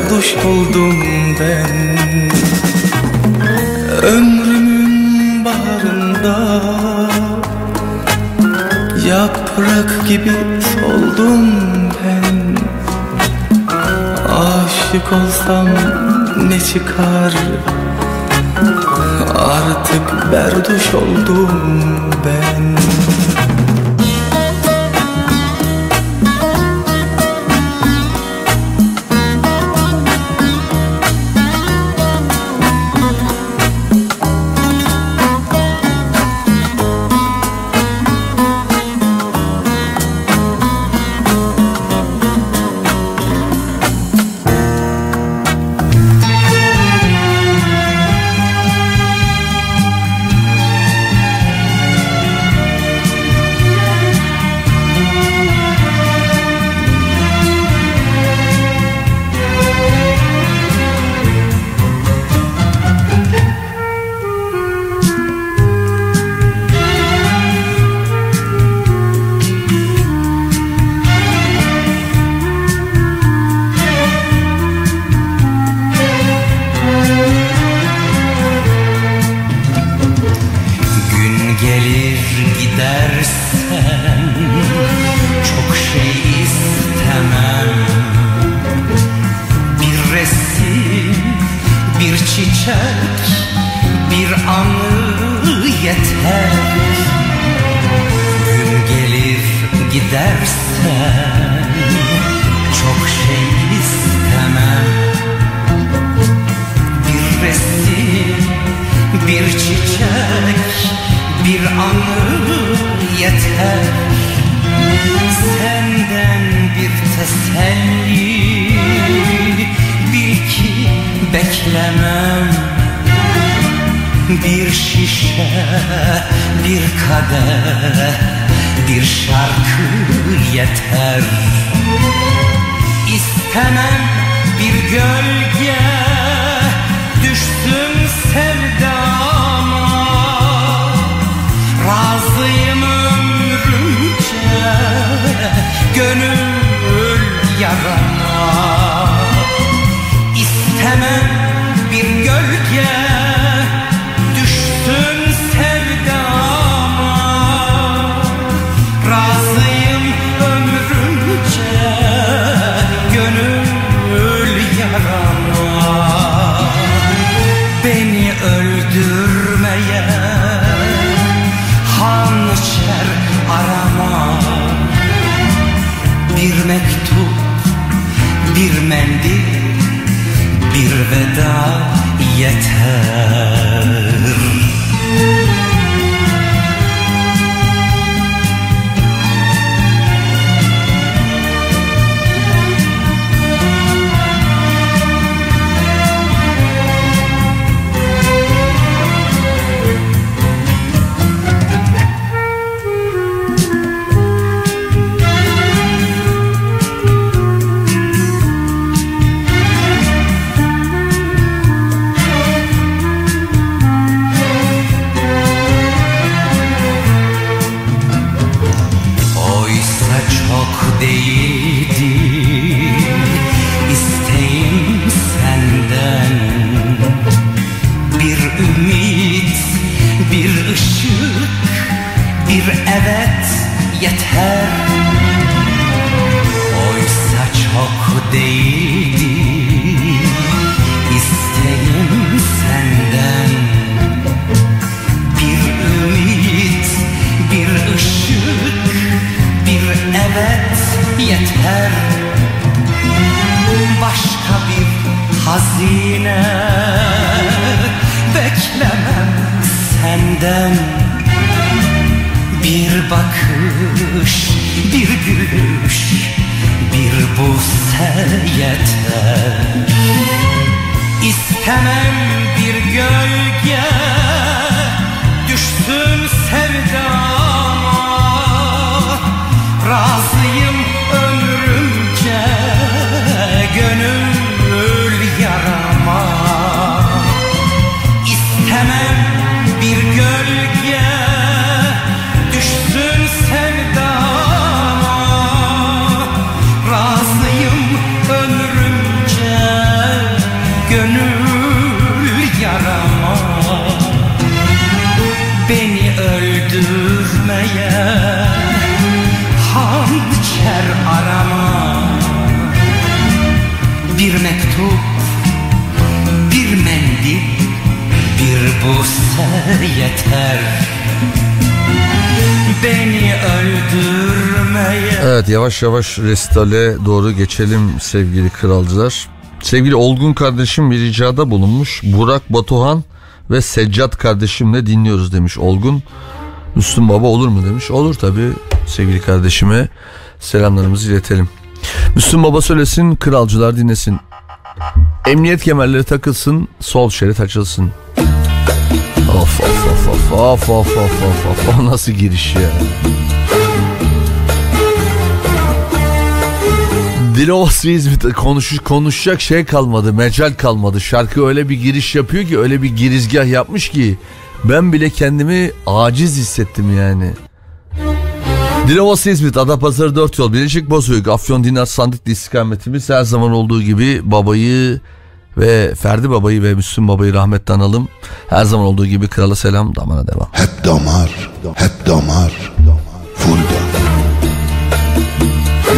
Berduş oldum ben. Ömrümün baharında Yaprak gibi soldum ben. Aşık olsam ne çıkar? Artık berduş oldum ben gidersen Çok şey istemem. Bir resim, bir çiçek, bir anı yeter. Senden bir teselli, bil ki beklemem. Bir şişe, bir kadeh, bir şarkı yeter. İstemem bir gölge düşsün sevdama. Razıyım ömrümce gönül Evet yavaş yavaş restale doğru geçelim sevgili kralcılar. Sevgili Olgun kardeşim bir ricada bulunmuş. Burak Batuhan ve Seccat kardeşimle dinliyoruz demiş Olgun. Müslüm Baba olur mu demiş. Olur tabi sevgili kardeşime selamlarımızı iletelim. Müslüm Baba söylesin kralcılar dinlesin. Emniyet kemerleri takılsın sol şerit açılsın. Of of of of of of of of of <laughs> o nasıl giriş ya. Dilovası İzmit konuş, konuşacak şey kalmadı, mecal kalmadı. Şarkı öyle bir giriş yapıyor ki, öyle bir girizgah yapmış ki ben bile kendimi aciz hissettim yani. Dilovası İzmit, Adapazarı 4 yol, Biricik Bozüyük, Afyon Dinar Sandıklı istikametimiz her zaman olduğu gibi babayı ve Ferdi babayı ve Müslüm babayı rahmetle analım. Her zaman olduğu gibi krala selam, damara devam. Hep damar, hep damar, full damar.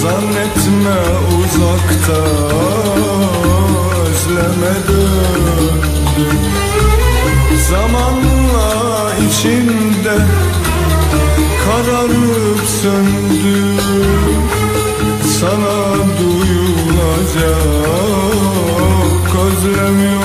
Zannetme uzakta özleme döndüm Zamanla içinde kararıp söndüm. Sana duyulacak özlem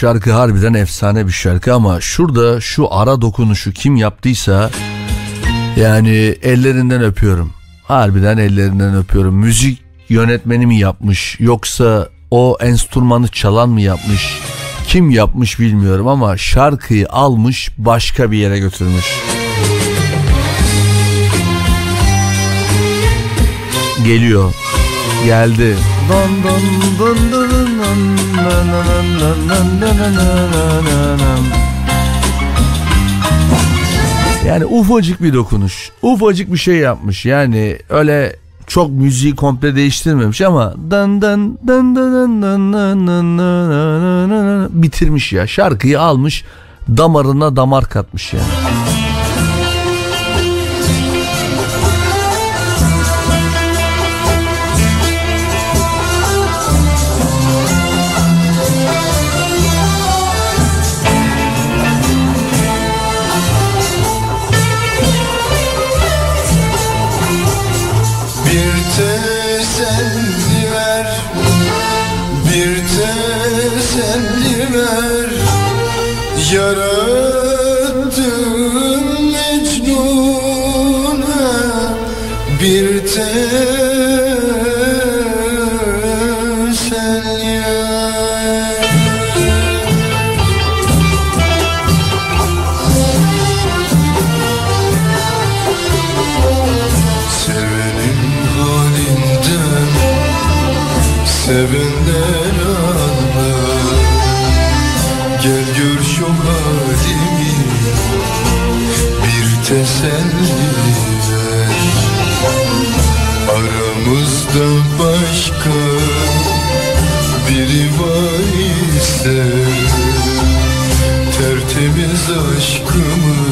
şarkı harbiden efsane bir şarkı ama şurada şu ara dokunuşu kim yaptıysa yani ellerinden öpüyorum. Harbiden ellerinden öpüyorum. Müzik yönetmeni mi yapmış yoksa o enstrümanı çalan mı yapmış? Kim yapmış bilmiyorum ama şarkıyı almış başka bir yere götürmüş. Geliyor geldi. Yani ufacık bir dokunuş. Ufacık bir şey yapmış. Yani öyle çok müziği komple değiştirmemiş ama dan bitirmiş ya. Şarkıyı almış damarına damar katmış yani. teselli. Aramızda başka biri var ise Tertemiz aşkımız.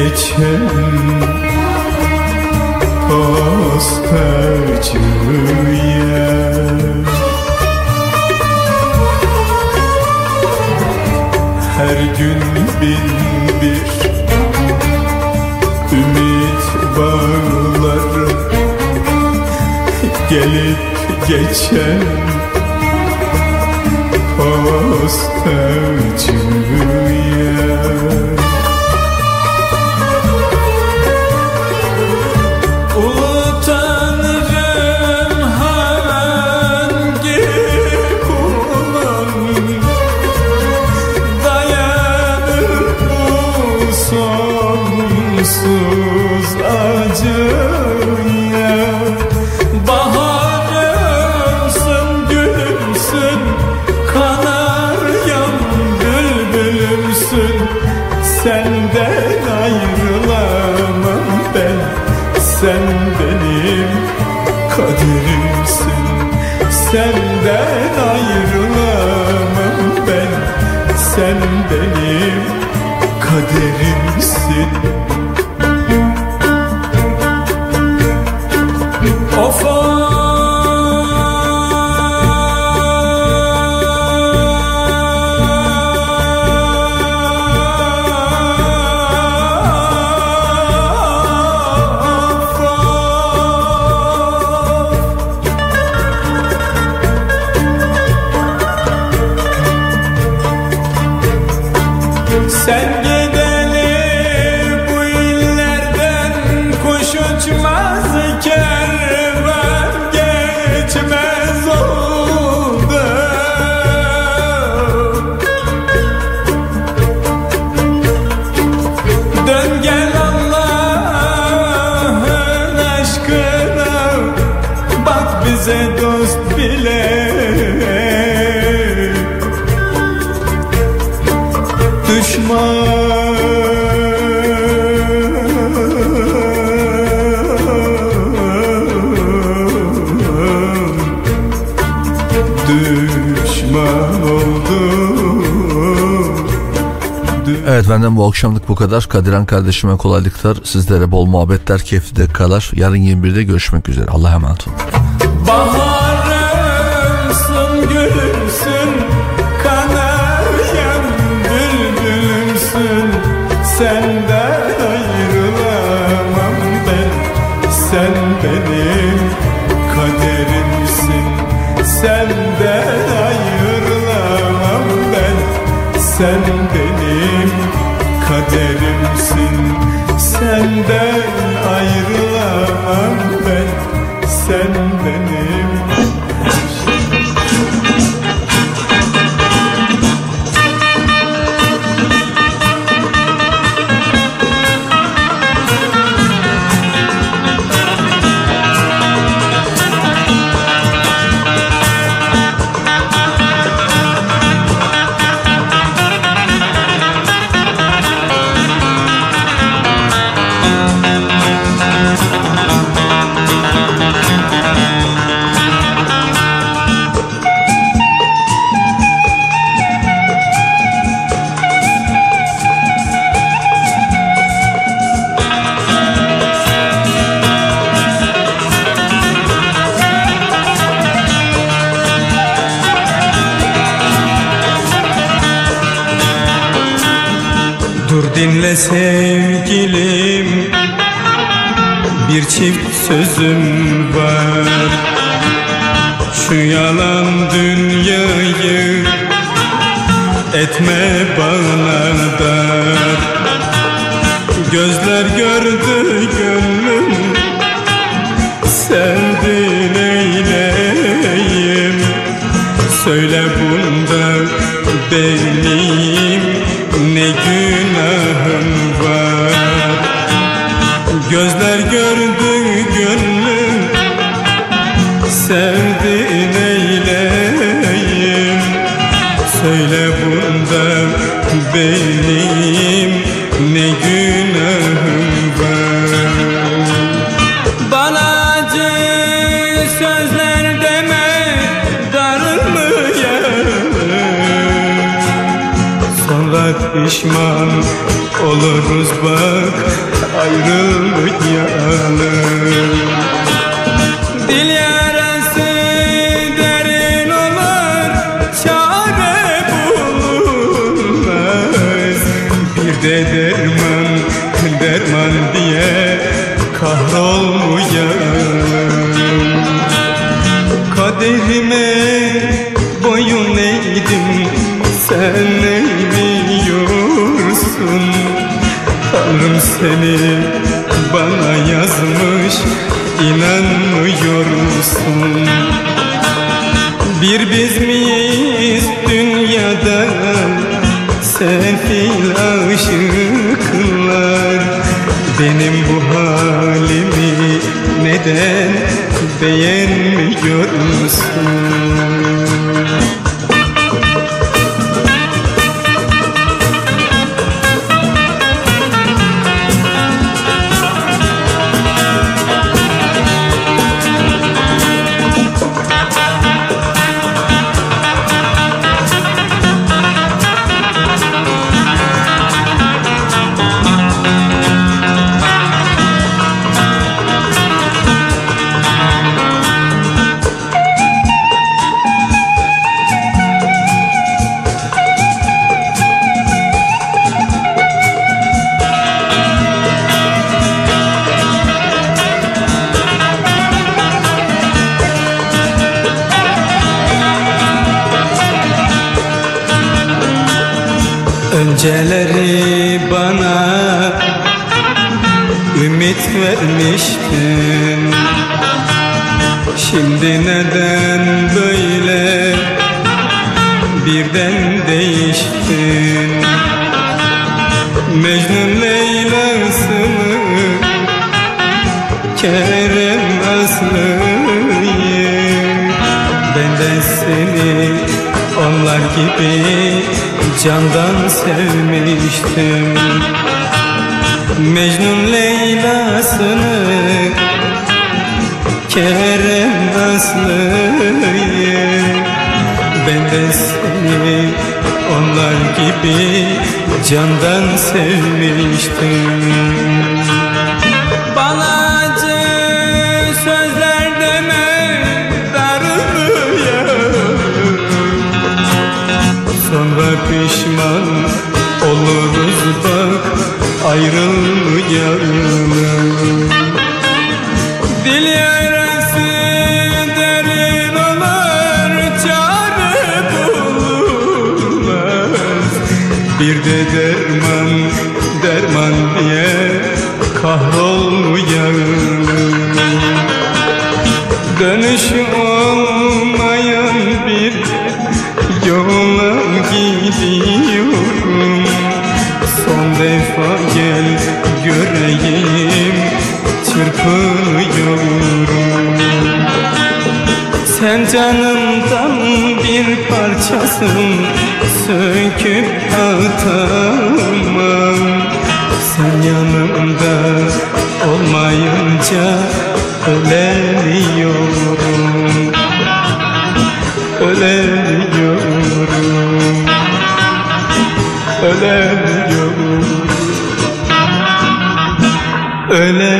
Geçen postacıya Her gün bin bir ümit bağları Gelip geçen postacıya you. Benden bu akşamlık bu kadar. Kadiran kardeşime kolaylıklar. Sizlere bol muhabbetler, keyifli dakikalar. Yarın 21'de görüşmek üzere. Allah'a emanet olun. Sevgilim. Bir çift sözüm var. Şu yalan dünyayı Etme bana dar. Gözler gördü gönlüm. Sevdi neyleyim Söyle bunda benim ne günahım Gözler gördü gönlüm Sevdi neyleyim Söyle bunda benim ne günahım var? Bana acı sözler deme darılmayalım Sonra pişman oluruz bak ayrılmayalım Dil yarası derin olur çare bulunmaz. Bir de derman derman diye kahrolmayalım. Kaderime boyun eğdim sen Tanrım seni bana yazmış inanmıyorsun Bir biz miyiz dünyada? Sefil aşıklar. Benim bu halimi neden beğenmiyorsun Önceleri Ben de seni onlar gibi candan sevmiştim. Bana acı sözler deme darılıyor Sonra pişman oluruz bak ayrılmayalım kahrolmayalım Dönüşü olmayan bir yola gidiyorum. Son defa gel göreyim çırpınıyorum Sen canımdan bir parçasın söküp atamam Sen yanımda olmayınca ölemiyorum. Ölemiyorum. Ölemiyorum. Ölemiyorum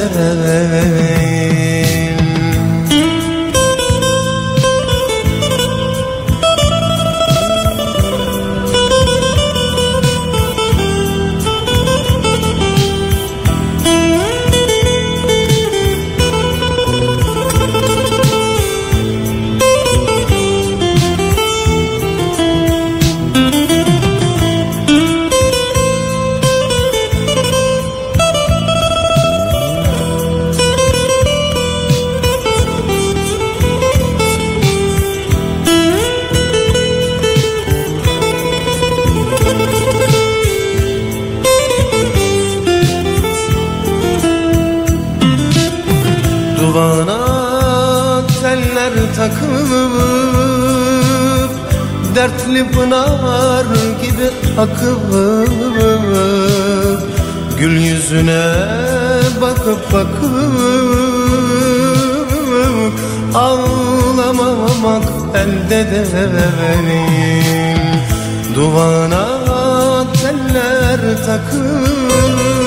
elde Dertli pınar gibi akıp Gül yüzüne bakıp bakıp Ağlamamak elde değil Duvana teller takıp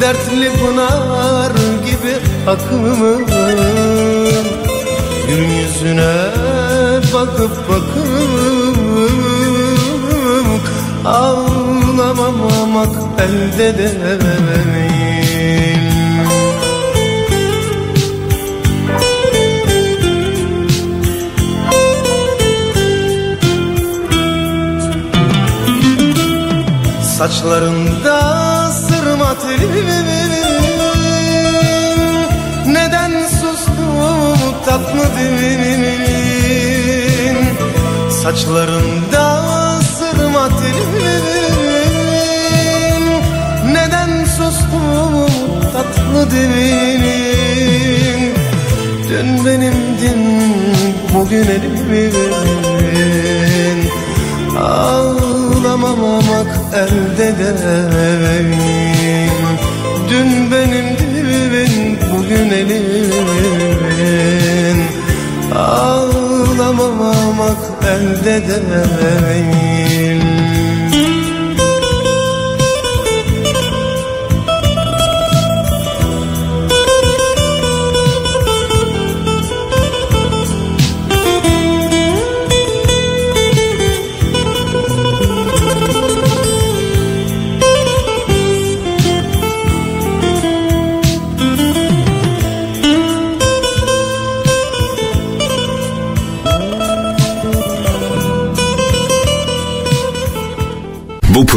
Dertli pınar gibi akımım Gül yüzüne bakıp bakıp Ağlamamak elde değil. Saçlarında sırma telin dilin Saçlarında sırma telin Neden sustu tatlı dilin Dün benimdin bugün elimin. Ağlamamak elde değil Dün benim dilin bugün elimin Ağlamamak elde değil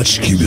Kral FM